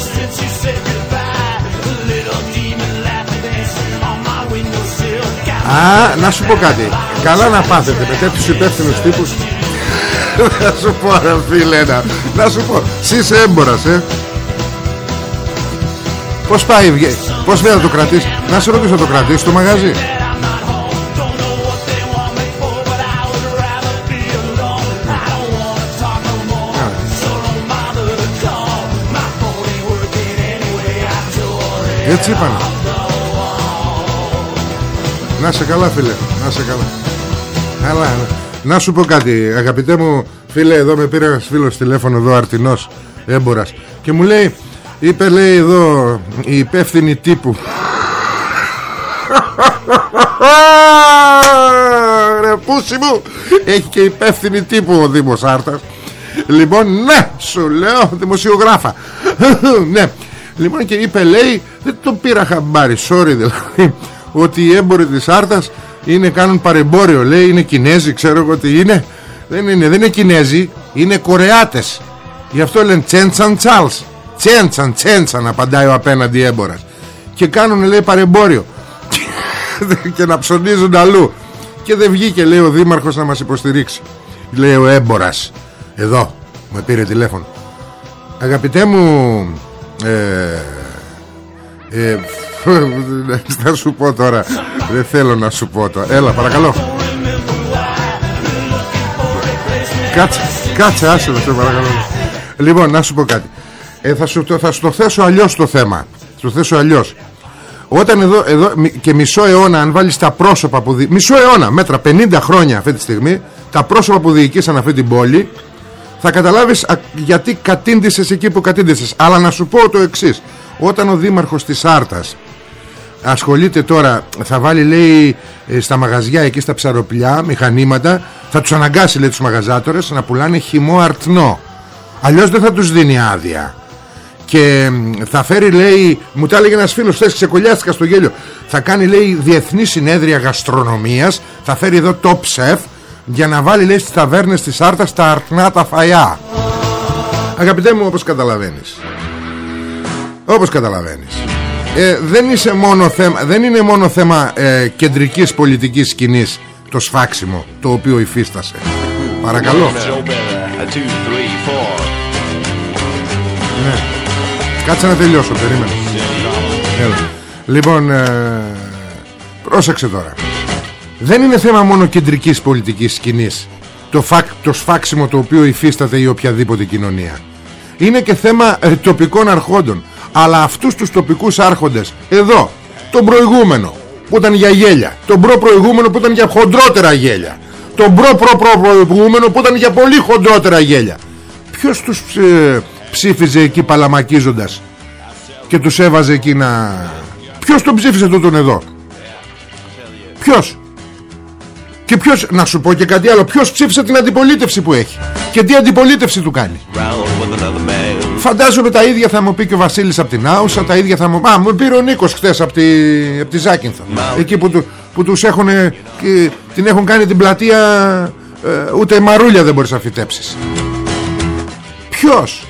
Α, να σου πω κάτι Καλά να πάθετε με τέτοιους υπεύθυνους τύπους Να σου πω ρε φίλε να, να σου πω Εσύ είσαι έμπορας ε Πώς πάει βγε- Πώς βέβαια το κρατείς Να σε ρωτήσω το κρατείς στο μαγαζί I'm not home, don't know what they want me for, but I would rather be alone. I don't wanna talk no more, so don't bother to call. My phone ain't working anyway, I tore it. Έτσι είπανε Να σε καλά φίλε. Να σε καλά. Καλά Να σου πω κάτι αγαπητέ μου φίλε εδώ με πήρε ένας φίλος τηλέφωνο εδώ αρτινός έμπορας. Και μου λέει είπε λέει εδώ η υπεύθυνη τύπου. Ρε πούσι μου Έχει και υπεύθυνη τύπου ο Δήμος Άρτας. Λοιπόν ναι σου λέω δημοσιογράφα. Ναι. Λοιπόν και είπε λέει Δεν το πήρα χαμπάρι Sorry δηλαδή Ότι οι έμποροι της Άρτας είναι, κάνουν παρεμπόριο. Λέει είναι Κινέζοι ξέρω εγώ τι είναι. Δεν είναι, δεν είναι Κινέζοι Είναι Κορεάτες. Γι' αυτό λένε Τσέντσαν Τσάλς. Τσέντσαν Τσέντσαν απαντάει ο απέναντι έμπορας. Και κάνουν λέει παρεμπόριο. Και να ψωνίζουν αλλού. Και δεν βγήκε λέει ο δήμαρχος να μας υποστηρίξει. Λέει ο έμπορας εδώ με πήρε τηλέφωνο αγαπητέ μου ε, ε, θα σου πω τώρα. Δεν θέλω να σου πω τώρα. Έλα παρακαλώ. Κάτσε κάτσε άσε να σε παρακαλώ. Λοιπόν να σου πω κάτι. Ε, θα, σου, το- θα σου το θέσω αλλιώς το θέμα. Θα σου το θέσω αλλιώς. Όταν εδώ, εδώ μι- και μισό αιώνα αν βάλεις τα πρόσωπα που δι... μισό αιώνα μέτρα 50 χρόνια αυτή τη στιγμή τα πρόσωπα που διοικήσαν αυτή την πόλη θα καταλάβεις α, γιατί κατήντησες εκεί που κατήντησες. Αλλά να σου πω το εξής. Όταν ο δήμαρχος της Άρτας ασχολείται τώρα θα βάλει λέει ε, στα μαγαζιά εκεί στα ψαροπλιά μηχανήματα θα τους αναγκάσει λέει τους μαγαζάτορες να πουλάνε χυμό αρτνό αλλιώς δεν θα τους δίνει άδεια. Και μ, θα φέρει λέει μου τα έλεγε ένας φίλος χθες ξεκολλιάστηκα στο γέλιο θα κάνει λέει διεθνή συνέδρια γαστρονομίας θα φέρει εδώ top chef για να βάλει λέει στις ταβέρνες της Άρτας τα αρτνά τα φαιά. Αγαπητέ μου όπως καταλαβαίνεις. Όπως καταλαβαίνεις ε, δεν, είσαι μόνο θέμα, δεν είναι μόνο θέμα ε, κεντρικής πολιτικής σκηνής το σφάξιμο το οποίο υφίστασε παρακαλώ Joe Better. A two, three, four. Κάτσε να τελειώσω, περίμενε. Έλα. Λοιπόν, ε, πρόσεξε τώρα. Δεν είναι θέμα μόνο κεντρικής πολιτικής σκηνής το, φακ, το σφάξιμο το οποίο υφίσταται η οποιαδήποτε κοινωνία. Είναι και θέμα ε, τοπικών αρχόντων. Αλλά αυτούς τους τοπικούς άρχοντες, εδώ, τον προηγούμενο που ήταν για γέλια, τον προ προηγούμενο που ήταν για χοντρότερα γέλια, τον προ προ προ προηγούμενο που ήταν για πολύ χοντρότερα γέλια. Ποιος τους ε, ψήφιζε εκεί παλαμακίζοντας και τους έβαζε εκεί να... Ποιος τον ψήφισε τούτον εδώ; Ποιος; Και ποιος, να σου πω και κάτι άλλο Ποιος ψήφισε την αντιπολίτευση που έχει Και τι αντιπολίτευση του κάνει; Round with another man. Φαντάζομαι τα ίδια θα μου πει και ο Βασίλης από την Άουσα Τα ίδια θα μου... Α, μου πήρε ο Νίκος χθες από τη, από τη Ζάκυνθο Εκεί που, του, που τους έχουν και Την έχουν κάνει την πλατεία ε, Ούτε μαρούλια δεν μπορείς να φυτέψεις Ποιος;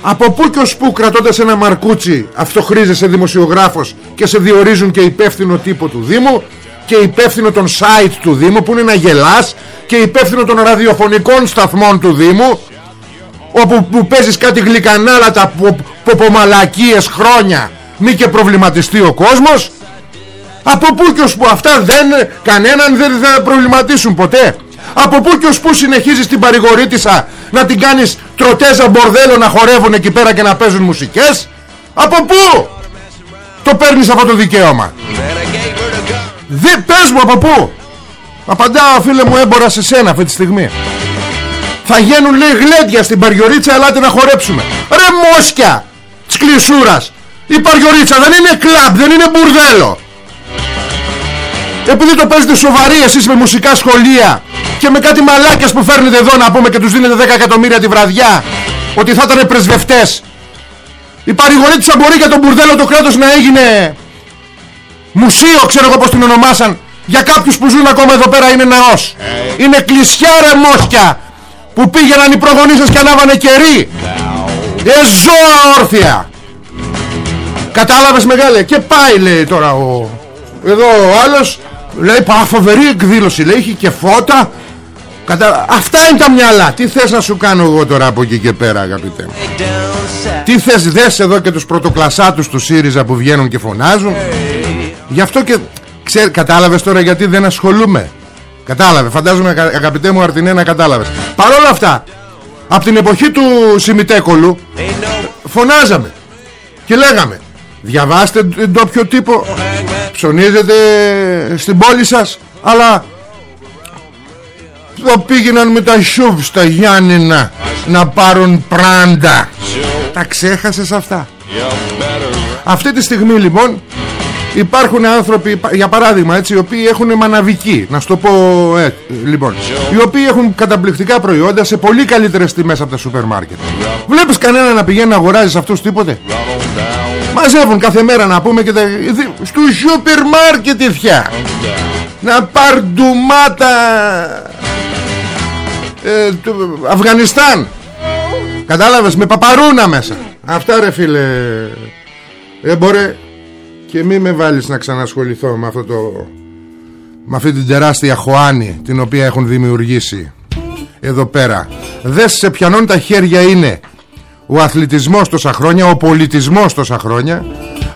Από πού και ως πού κρατώντας ένα μαρκούτσι αυτοχρίζεσαι δημοσιογράφος και σε διορίζουν και υπεύθυνο τύπο του Δήμου και υπεύθυνο των site του Δήμου που είναι να γελάς και υπεύθυνο των ραδιοφωνικών σταθμών του Δήμου όπου που παίζεις κάτι γλυκανάλατα ποπομαλακίες χρόνια μη και προβληματιστεί ο κόσμος από πού και ως πού αυτά δεν, κανέναν δεν θα προβληματίσουν ποτέ. Από πού και ως πού συνεχίζεις την παρηγορήτησα να την κάνεις τροτέζα μπορδέλο να χορεύουν εκεί πέρα και να παίζουν μουσικές; Από πού το παίρνεις αυτό το δικαίωμα; Δε, πες μου από πού; Απαντάω φίλε μου έμπορας σε σένα αυτή τη στιγμή Θα γίνουν λέει γλέντια στην Παριορίτσα Ελάτε να χορέψουμε. Ρε μόσκια Της κλεισούρας. Η Παριορίτσα δεν είναι κλαμπ Δεν είναι μπουρδέλο. Επειδή το παίζετε σοβαροί εσείς με μουσικά σχολεία Και με κάτι μαλάκες που φέρνετε εδώ να πούμε Και τους δίνετε 10 εκατομμύρια τη βραδιά Ότι θα ήταν πρεσβευτές Η Παρηγορίτσα μπορεί για τον μπουρδέλο το κράτος να έγινε Μουσείο ξέρω εγώ πως την ονομάσαν Για κάποιους που ζουν ακόμα εδώ πέρα είναι ναός. Είναι κλεισιά ρε μόσκια Που πήγαιναν οι προγονείς σας και ανάβανε κερί Ε ζώα όρθια. Κατάλαβες μεγάλε Και πάει λέει τώρα ο Εδώ ο άλλος Λέει πα φοβερή εκδήλωση Λέει έχει και φώτα Κατα... Αυτά είναι τα μυαλά. Τι θες να σου κάνω εγώ τώρα από εκεί και πέρα αγαπητέ μου; Τι θες δες εδώ και τους πρωτοκλασσάτους του ΣΥΡΙΖΑ που βγαίνουν και φωνάζουν; Γι' αυτό και ξέρ, κατάλαβες τώρα γιατί δεν ασχολούμαι; Κατάλαβε φαντάζομαι ακα- αγαπητέ μου Αρτινέ να κατάλαβες Παρ' όλα αυτά Από την εποχή του Σιμιτέκολου Φωνάζαμε Και λέγαμε Διαβάστε τ- ντόπιο τύπο Ψωνίζετε στην πόλη σας Αλλά Το πήγαιναν με τα σουβ στα Γιάννηνα να πάρουν πράντα. Τα ξέχασες αυτά. Αυτή τη στιγμή λοιπόν υπάρχουν άνθρωποι, για παράδειγμα έτσι, οι οποίοι έχουν μαναβική, να σου το πω ε, λοιπόν, οι οποίοι έχουν καταπληκτικά προϊόντα σε πολύ καλύτερες τιμές από τα σούπερ μάρκετ. Βλέπεις κανένα να πηγαίνει να αγοράζεις σε αυτούς τίποτε; Μαζεύουν κάθε μέρα να πούμε και τα... Στου σούπερ μάρκετ ηθιά Να πάρουν ντουμάτα ε, του- Αφγανιστάν Κατάλαβες με παπαρούνα μέσα Αυτά ρε φίλε Ε μπορεί Και μη με βάλεις να ξανασχοληθώ με αυτό το Με αυτή την τεράστια χωάνη Την οποία έχουν δημιουργήσει Εδώ πέρα. Δες σε ποιανών τα χέρια είναι ο αθλητισμός τόσα χρόνια, ο πολιτισμός τόσα χρόνια.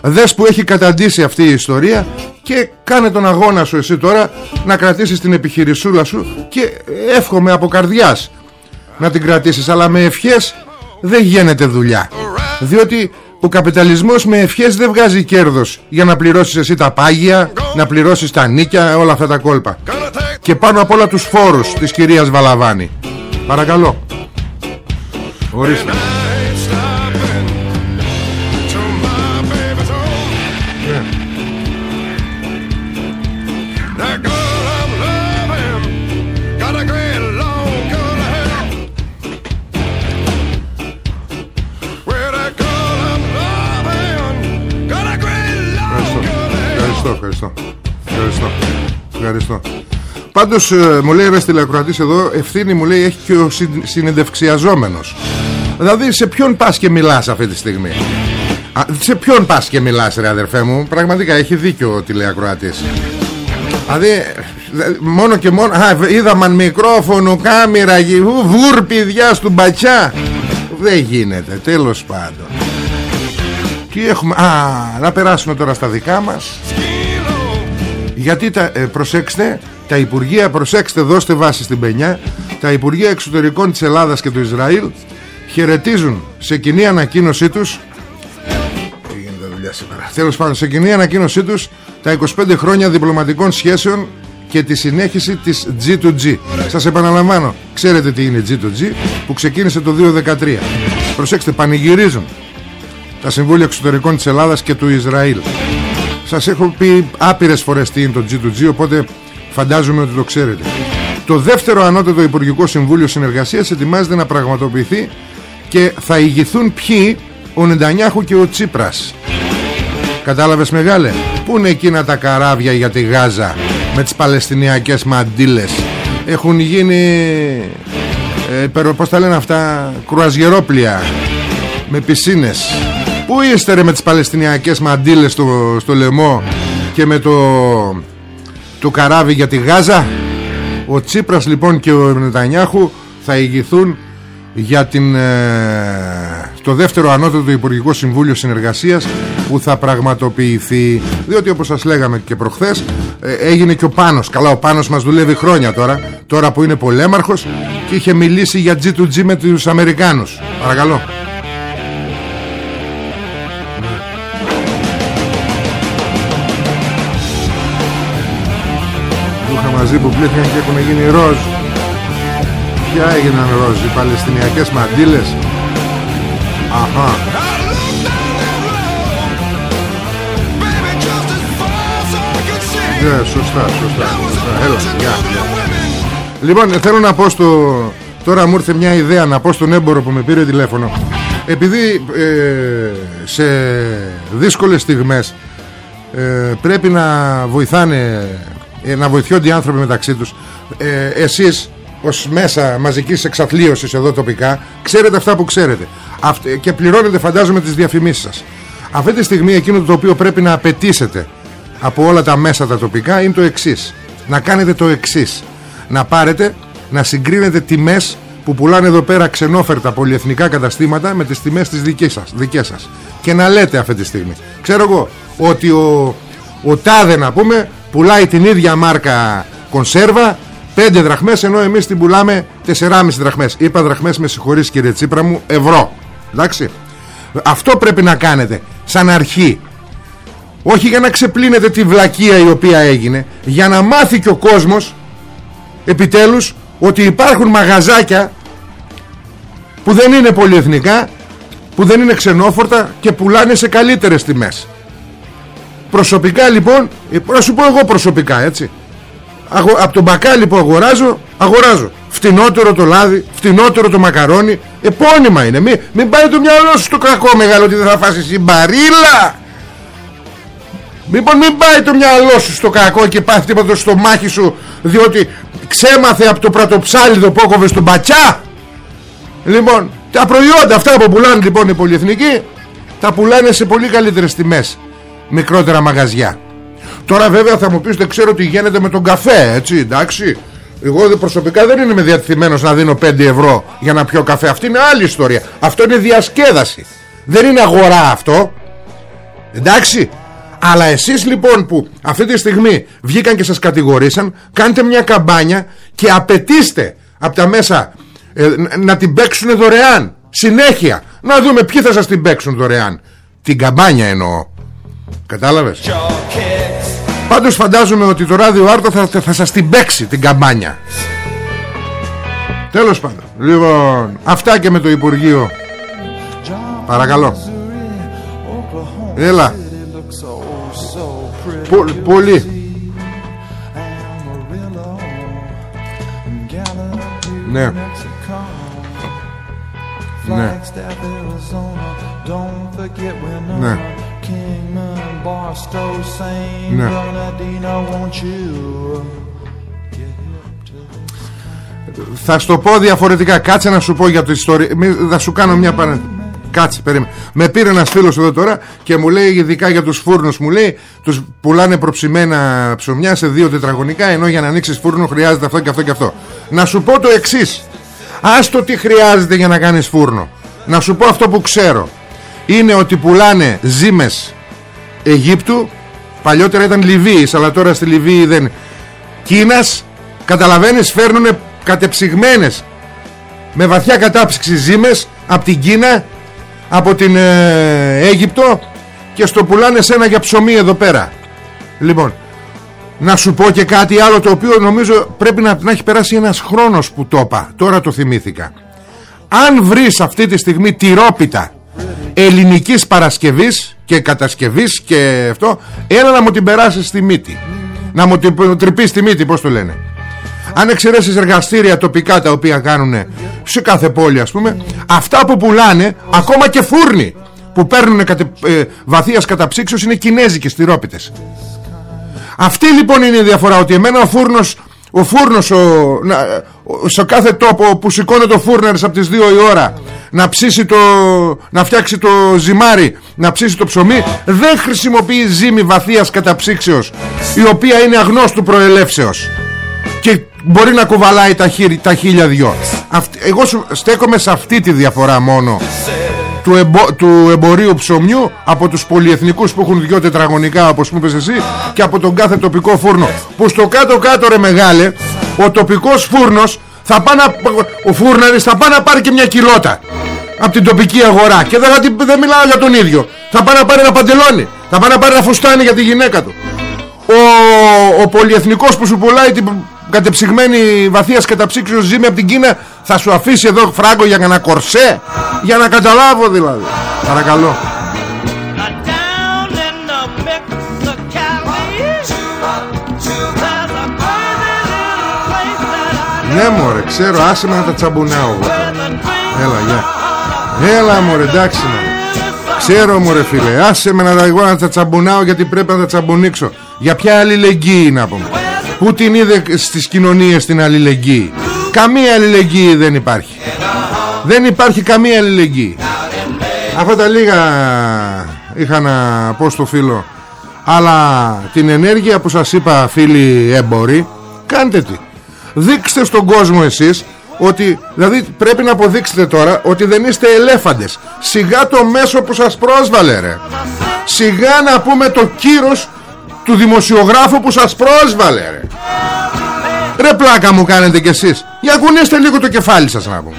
Δες που έχει καταντήσει αυτή η ιστορία Και κάνε τον αγώνα σου εσύ τώρα Να κρατήσεις την επιχειρησούλα σου Και εύχομαι από καρδιάς Να την κρατήσεις. Αλλά με ευχές δεν γίνεται δουλειά Διότι ο καπιταλισμός με ευχές δεν βγάζει κέρδος Για να πληρώσεις εσύ τα πάγια Να πληρώσεις τα νίκια Όλα αυτά τα κόλπα. Και πάνω απ' όλα τους φόρους της κυρίας Βαλαβάνη. Παρακαλώ. Ορίστε Ευχαριστώ, ευχαριστώ, ευχαριστώ, ευχαριστώ. Πάντως ε, μου λέει ένας τηλεακροατής εδώ Ευθύνη μου λέει έχει και ο συν- συνεντευξιαζόμενος Δηλαδή σε ποιον πας και μιλάς αυτή τη στιγμή; Α, Σε ποιον πας και μιλάς ρε αδερφέ μου; Πραγματικά έχει δίκιο ο τηλεακροατής Δηλαδή δε- μόνο και μόνο Α, β- είδαμε μικρόφωνο, κάμερα γη- ου, Βουρ παιδιά του μπατσιά. Δεν γίνεται τέλος πάντων. Τι έχουμε Α, να περάσουμε τώρα στα δικά μας γιατί τα, ε, προσέξτε Τα Υπουργεία προσέξτε δώστε βάση στην πενιά Τα Υπουργεία Εξωτερικών της Ελλάδας και του Ισραήλ Χαιρετίζουν σε κοινή ανακοίνωσή τους. Τι γίνεται δουλειά σήμερα. Τέλος πάντων σε κοινή ανακοίνωσή τους Τα 25 χρόνια διπλωματικών σχέσεων Και τη συνέχιση της G2G Σας επαναλαμβάνω Ξέρετε τι είναι G2G Που ξεκίνησε το 2013 Προσέξτε πανηγυρίζουν τα Συμβούλια Εξωτερικών της Ελλάδας και του Ισραήλ σας έχω πει άπειρες φορές τι είναι το G2G Οπότε φαντάζομαι ότι το ξέρετε. Το δεύτερο ανώτατο Υπουργικό Συμβούλιο Συνεργασίας Ετοιμάζεται να πραγματοποιηθεί Και θα ηγηθούν ποιοι Ο Νεντανιάχου και ο Τσίπρας. Κατάλαβες μεγάλε Πού είναι εκείνα τα καράβια για τη Γάζα Με τις Παλαιστινιακές μαντήλες; Έχουν γίνει ε, περο- Πώς τα λένε αυτά Κρουαζιερόπλια Με πισίνες Πού είστε ρε με τις Παλαιστινιακές μαντήλες στο, στο λαιμό Και με το Το καράβι για τη Γάζα; Ο Τσίπρας λοιπόν και ο Νετανιάχου Θα ηγηθούν για την, ε, το δεύτερο ανώτατο Υπουργικό Συμβούλιο Συνεργασίας που θα πραγματοποιηθεί. Διότι όπως σας λέγαμε και προχθές ε, έγινε και ο Πάνος. Καλά ο Πάνος μας δουλεύει χρόνια τώρα τώρα που είναι πολέμαρχος και είχε μιλήσει για G2G με τους Αμερικάνους. Παρακαλώ μαζί που πλήθηκαν και έχουν γίνει ροζ Ποια έγιναν ροζ Οι Παλαιστινιακές μαντήλες; Αχα Ναι, σωστά, σωστά, σωστά. Έλα, γεια, γεια. Λοιπόν, ε, θέλω να πω στο... Τώρα μου ήρθε μια ιδέα να πω στον έμπορο που με πήρε τηλέφωνο Επειδή ε, σε δύσκολες στιγμές ε, πρέπει να βοηθάνε ε, να βοηθιόνται οι άνθρωποι μεταξύ τους. Ε, εσείς ως μέσα μαζικής εξαθλίωσης εδώ τοπικά ξέρετε αυτά που ξέρετε. Αυτ, ε, και πληρώνετε φαντάζομαι τις διαφημίσεις σας. Αυτή τη στιγμή εκείνο το οποίο πρέπει να απαιτήσετε από όλα τα μέσα τα τοπικά είναι το εξής. Να κάνετε το εξής. Να πάρετε να συγκρίνετε τιμές που πουλάνε εδώ πέρα ξενόφερτα πολυεθνικά καταστήματα με τις τιμές της δικές σας, δικές σας. και να λέτε αυτή τη στιγμή. Ξέρω εγώ ότι ο, ο Τάδε να πούμε πουλάει την ίδια μάρκα κονσέρβα 5 δραχμές ενώ εμείς την πουλάμε 4,5 δραχμές. Είπα δραχμές με συγχωρείς κύριε Τσίπρα μου ευρώ. Εντάξει. Αυτό πρέπει να κάνετε σαν αρχή. Όχι για να ξεπλύνετε τη βλακεία η οποία έγινε για να μάθει και ο κόσμος επιτέλους ότι υπάρχουν μαγαζάκια που δεν είναι πολυεθνικά που δεν είναι ξενόφορτα και πουλάνε σε καλύτερες τιμές προσωπικά λοιπόν ε, να σου πω εγώ προσωπικά έτσι. Αγο, από τον μπακάλι που αγοράζω αγοράζω φτηνότερο το λάδι φτηνότερο το μακαρόνι. Επώνυμα είναι. Μην, μην πάει το μυαλό σου στο κακό μεγάλο ότι δεν θα φας εσύ μπαρίλα. Λοιπόν μην πάει το μυαλό σου στο κακό και πάθει τίποτα στο μάχη σου διότι ξέμαθε από το πρατοψάλιδο που έκοβες στον μπατσά Λοιπόν τα προϊόντα αυτά που πουλάνε λοιπόν οι πολυεθνικοί τα πουλάνε σε πολύ καλύτερες τιμές μικρότερα μαγαζιά. Τώρα βέβαια θα μου πεις δεν ξέρω τι γίνεται με τον καφέ έτσι εντάξει. Εγώ δε- προσωπικά δεν είμαι διατηθειμένος να δίνω 5 ευρώ για να πιω καφέ. Αυτή είναι άλλη ιστορία. Αυτό είναι διασκέδαση. Δεν είναι αγορά αυτό. Εντάξει. Αλλά εσείς λοιπόν που αυτή τη στιγμή βγήκαν και σας κατηγορήσαν Κάντε μια καμπάνια και απαιτήστε από τα μέσα ε, ν- να την παίξουν δωρεάν. Συνέχεια. Να δούμε ποιοι θα σας την παίξουν δωρεάν. Την καμπάνια εννοώ Κατάλαβες; Πάντως φαντάζομαι ότι το ράδιο Άρτο θα, θα, θα σας την παίξει την καμπάνια. Τέλος πάντων. Λοιπόν αυτά και με το Υπουργείο. Παρακαλώ. Έλα. Πο- Πολύ. Ναι. Ναι. Ναι Ναι Θα σου το πω διαφορετικά Κάτσε να σου πω για την ιστορία Μη- Θα σου κάνω μια παρένθεση Κάτσε, περίμενε. Με πήρε ένας φίλος εδώ τώρα και μου λέει ειδικά για τους φούρνους μου λέει τους πουλάνε προψημένα ψωμιά σε δύο τετραγωνικά ενώ για να ανοίξεις φούρνο χρειάζεται αυτό και αυτό και αυτό. Να σου πω το εξής. Άστο τι χρειάζεται για να κάνεις φούρνο. Να σου πω αυτό που ξέρω. Είναι ότι πουλάνε ζύμες Αιγύπτου Παλιότερα ήταν Λιβύης αλλά τώρα στη Λιβύη δεν. Κίνας Καταλαβαίνεις φέρνουνε κατεψυγμένες. Με βαθιά κατάψυξη ζύμες Από την Κίνα Από την ε, Αίγυπτο Και στο πουλάνε σένα για ψωμί εδώ πέρα. Λοιπόν να σου πω και κάτι άλλο το οποίο νομίζω πρέπει να, να έχει περάσει ένας χρόνος που το είπα. Τώρα το θυμήθηκα. Αν βρεις αυτή τη στιγμή τυρόπιτα ελληνικής παρασκευής και κατασκευής και αυτό έλα να μου την περάσεις στη μύτη. Να μου την τρυπείς στη μύτη πως το λένε. Αν εξαιρέσεις εργαστήρια τοπικά τα οποία κάνουν σε κάθε πόλη ας πούμε αυτά που πουλάνε ακόμα και φούρνοι που παίρνουν κατε, ε, βαθίας καταψύξεως είναι κινέζικες τυρόπιτες. Αυτή λοιπόν είναι η διαφορά ότι εμένα ο φούρνος ο φούρνος ο, να, ο- σε κάθε τόπο που σηκώνει το φούρνερς από τις 2 η ώρα να ψήσει το να φτιάξει το ζυμάρι να ψήσει το ψωμί δεν χρησιμοποιεί ζύμη βαθίας καταψύξεως η οποία είναι αγνώστου προελεύσεως και μπορεί να κουβαλάει τα, χείλη, τα χίλια δυο. Αυτή, εγώ σου στέκομαι σε αυτή τη διαφορά μόνο του, εμπο, του εμπορίου ψωμιού από τους πολυεθνικούς που έχουν δυο τετραγωνικά όπως μου είπες εσύ και από τον κάθε τοπικό φούρνο. Που στο κάτω κάτω ρε μεγάλε ο τοπικός φούρνος θα πάει να, ο φούρναρης θα πάει να πάρει και μια κιλότα από την τοπική αγορά. Και δεν, θα την- δεν μιλάω για τον ίδιο. Θα πάει να πάρει ένα παντελόνι. Θα πάει να πάρει ένα φουστάνι για τη γυναίκα του. Ο, ο πολυεθνικός που σου πουλάει την κατεψυγμένη βαθίας καταψύξεως ζύμη από την Κίνα θα σου αφήσει εδώ φράγκο για ένα κορσέ; Για να καταλάβω δηλαδή. Παρακαλώ. Down in the Mexicali, there's a crazy little place that I ναι μωρέ ξέρω άσε με να τα τσαμπουνάω εγώ. Τώρα. the dream έλα γεια. Έλα μωρέ εντάξει να Ξέρω μωρέ φίλε Άσε με να τα, εγώ να τα τσαμπουνάω Γιατί πρέπει να τα τσαμπουνίξω. Για ποια αλληλεγγύη να πούμε. Πού την είδε στις κοινωνίες την αλληλεγγύη; Καμία αλληλεγγύη δεν υπάρχει. Δεν υπάρχει καμία αλληλεγγύη. Αυτά τα λίγα Είχα να πω στο φίλο. Αλλά την ενέργεια που σας είπα φίλοι έμποροι Κάντε τη. Δείξτε στον κόσμο εσείς ότι δηλαδή πρέπει να αποδείξετε τώρα ότι δεν είστε ελέφαντες. Σιγά το μέσο που σας πρόσβαλε ρε. Σιγά να πούμε το κύρος του δημοσιογράφου που σας πρόσβαλε ρε ρε πλάκα μου κάνετε κι εσείς για κουνήστε λίγο το κεφάλι σας να πούμε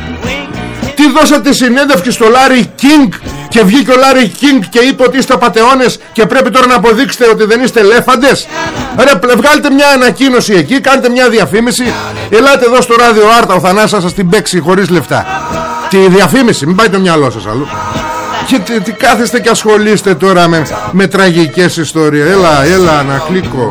Τι δώσατε συνέντευξη στο Λάρι Κίνγκ και βγήκε ο Λάρι Κίνγκ και είπε ότι είστε απατεώνες και πρέπει τώρα να αποδείξετε ότι δεν είστε ελέφαντες; Ρε πλε- βγάλτε μια ανακοίνωση εκεί, κάντε μια διαφήμιση. Ελάτε εδώ στο ράδιο Άρτα, ο Θανάσης θα σας την παίξει χωρίς λεφτά. Τη διαφήμιση, μην πάει το μυαλό σας αλλού. Και τι, τι κάθεστε και ασχολείστε τώρα με, με τραγικές ιστορίες. Έλα, έλα να κλίκω.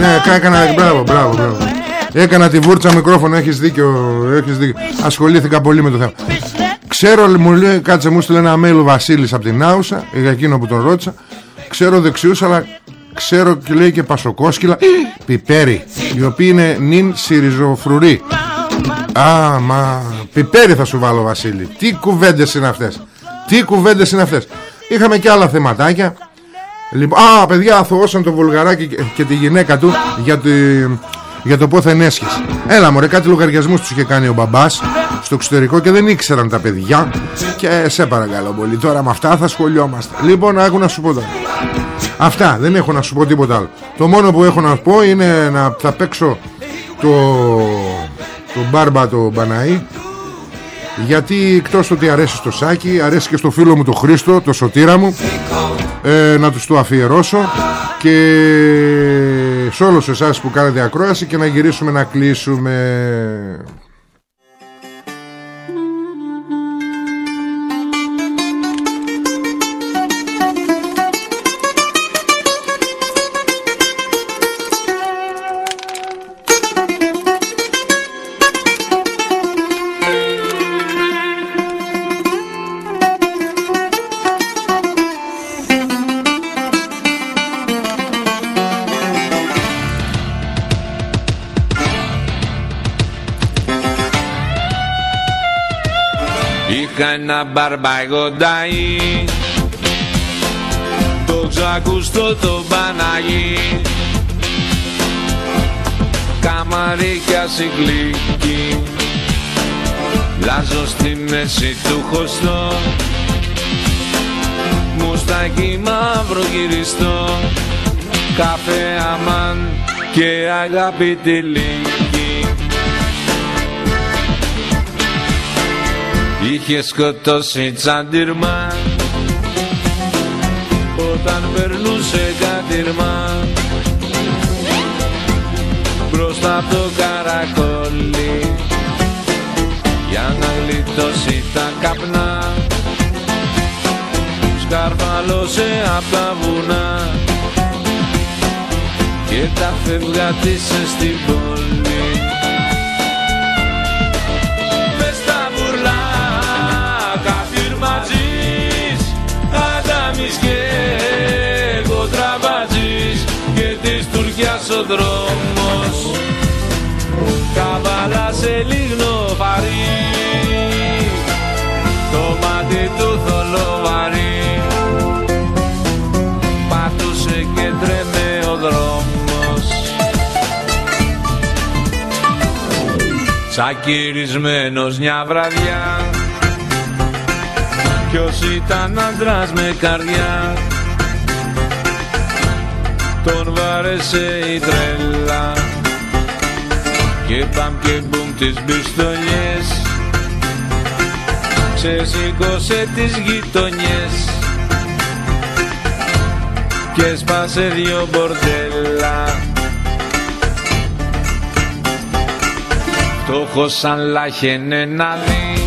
Ναι, κα- έκανα, like μπράβο, μπράβο, μπράβο. Έκανα τη βούρτσα μικρόφωνο, έχεις δίκιο, έχεις δίκιο. Ασχολήθηκα πολύ με το θέμα. fishnet. Ξέρω, μου λέει, κάτσε μου στείλε ένα mail ο Βασίλης από την Άουσα, για εκείνο που τον ρώτησα. Ξέρω δεξιούς, αλλά ξέρω και λέει και πασοκόσκυλα, πιπέρι, οι οποίοι είναι νυν σιριζοφρουροί. Α, μα πιπέρι θα σου βάλω Βασίλη. Τι κουβέντες είναι αυτές. Τι κουβέντες είναι αυτές. Είχαμε και άλλα θεματάκια. Λοιπόν, α, παιδιά, αθωώσαν το βουλγαράκι και, και τη γυναίκα του για, τη, για το πόθεν έσχεση. Έλα μωρέ, κάτι λογαριασμούς τους είχε κάνει ο μπαμπάς στο εξωτερικό και δεν ήξεραν τα παιδιά. Και σε παρακαλώ πολύ, τώρα με αυτά θα σχολιόμαστε. Λοιπόν, άκου να σου πω τώρα. Αυτά, δεν έχω να σου πω τίποτα άλλο. Το μόνο που έχω να σου πω είναι να θα παίξω το, το μπάρμπα το Μπαναή γιατί εκτός ότι αρέσει στο Σάκη αρέσει και στο φίλο μου το Χρήστο το σωτήρα μου ε, να τους το αφιερώσω και σε όλους εσάς που κάνετε ακρόαση και να γυρίσουμε να κλείσουμε ένα μπαρμπαγοντάι Το ξακουστό το Παναγί Καμαρίκια συγκλίκη. Λάζω στη μέση του χωστό. Μουστάκι μαύρο γυριστό. Καφέ αμάν και αγάπη τυλίκη Είχε σκοτώσει τσαντήρμα Όταν περνούσε κατήρμα Μπροστά από το καρακόλι. Για να γλιτώσει τα καπνά. Σκαρφαλώσε απ' τα βουνά. Και τα φεύγα της στην πόλη ο δρόμος. Καβάλα σε λίγνο βαρύ. Το μάτι του θολοβαρύ. Πατούσε και τρέμε ο δρόμος. Τσακυρισμένος μια βραδιά. Ποιος ήταν άντρας με καρδιά Τον βάρεσε η τρέλα. Και παμ και μπουμ τις μπιστολιές Ξεσήκωσε τις γειτονιές. Και σπάσε δυο μπορτέλα. Φτωχός σαν λάχαινε να δει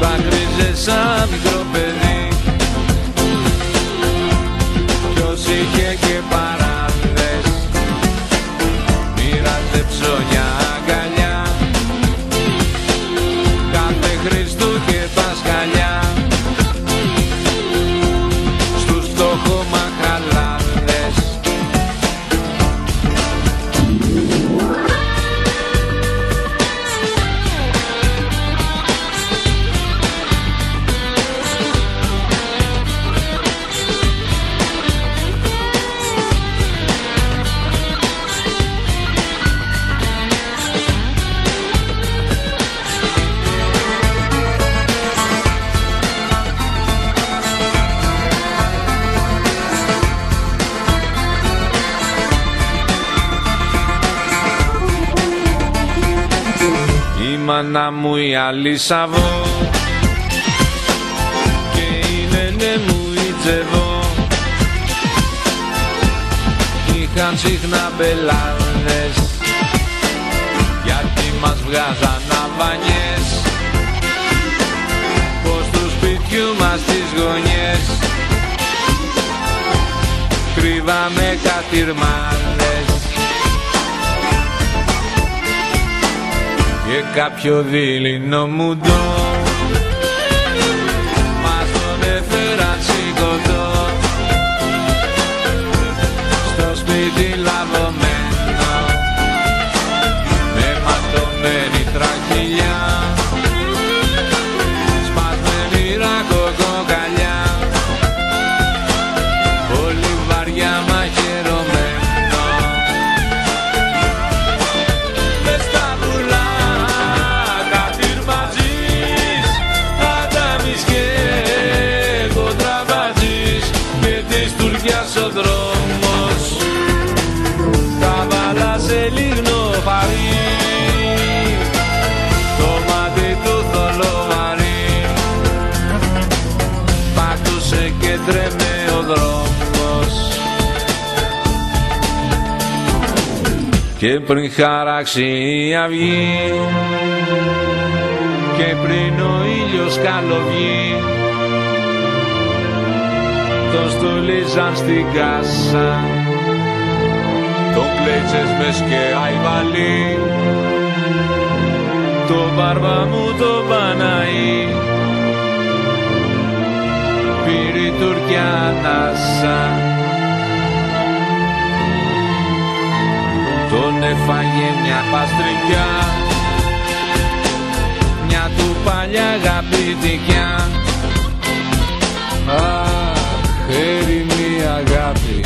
Δάκρυζε σαν μικρό Ποιος είχε η Αλίσαβο Και η νένε μου η Τζεβό. Είχαν συχνά μπελάδες Γιατί μας βγάζαν αβανιές Πως του σπιτιού μας τις γωνιές. Κρύβαμε κατηρμάδες Και κάποιο δειλινό μουντό Μας τον έφεραν σηκωτό. Στο σπίτι λαβωμένο της Τουρκιάς ο δρόμος. Καβάλα σε λίγνο φαρί Το μάτι του θολομαρί Πάτουσε και τρέμε ο δρόμος. Και πριν χαράξει η αυγή Και πριν ο ήλιος καλοβγεί Τον στολίζαν στην κάσα Τον κλέτσες μες σκεαϊβαλί Το μπάρβα μου το Παναή. Πήρε η Τουρκιά ανάσα. Τον έφαγε μια παστρικιά. Μια του παλιά αγαπητικιά Αχ, έρημη αγάπη.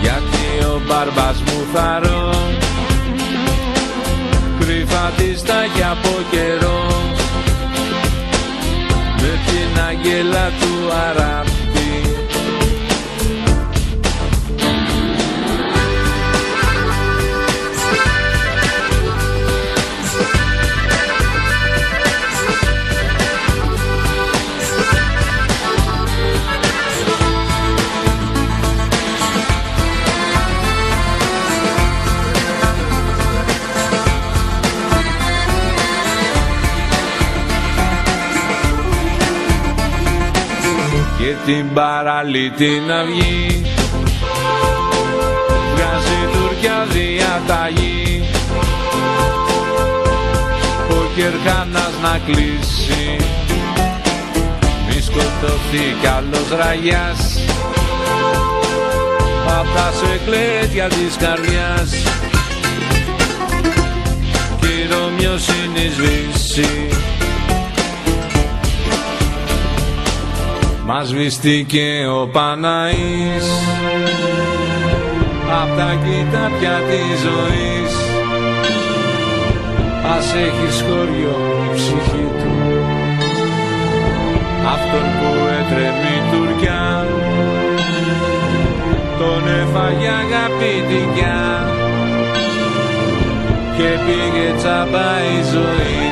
Γιατί ο μπάρμπας μου θαρώ Κρύφα της στάχει από καιρό. Με την αγγέλα του αράπη και την παραλίτη να βγει. Βγάζει Τουρκιά διαταγή. Ο Κερχάνας να κλείσει. Μη σκοτωθεί κι άλλος ραγιάς. Απ' τα σεκλέτια της καρδιάς. Κι η Ρωμιοσύνη σβήσει Μας βυστήκε ο Παναής Απ' τα κοιτάπια της ζωής. Ας έχει σχόριο η ψυχή του. Αυτόν που έτρεμε η Τουρκιά. Τον έφαγε αγαπητικιά Και πήγε τσάμπα η ζωή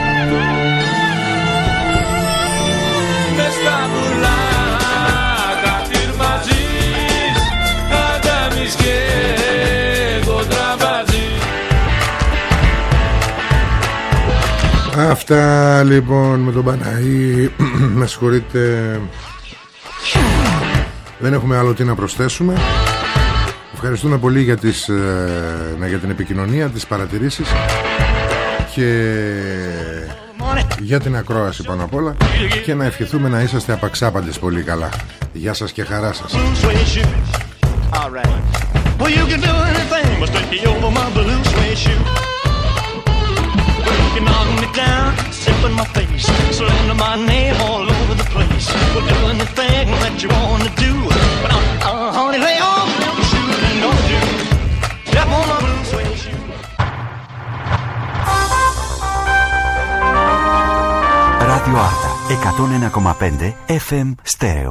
Αυτά λοιπόν με τον Παναή Με συγχωρείτε Δεν έχουμε άλλο τι να προσθέσουμε Ευχαριστούμε πολύ για, τις, ε, ναι, για την επικοινωνία Τις παρατηρήσεις Και για την ακρόαση πάνω απ' όλα Και να ευχηθούμε να είσαστε απαξάπαντες πολύ καλά Γεια σας και χαρά σας suede shoe. All right. Well, you can do anything but take me over my blue suede shoe. down, sipping my face, slandering my name all over the place. Well, do anything that you want to do, but uh, uh, honey, lay off them shoes and don't you step on my blue suede shoe. Radio Arta, 101,5 FM Stereo.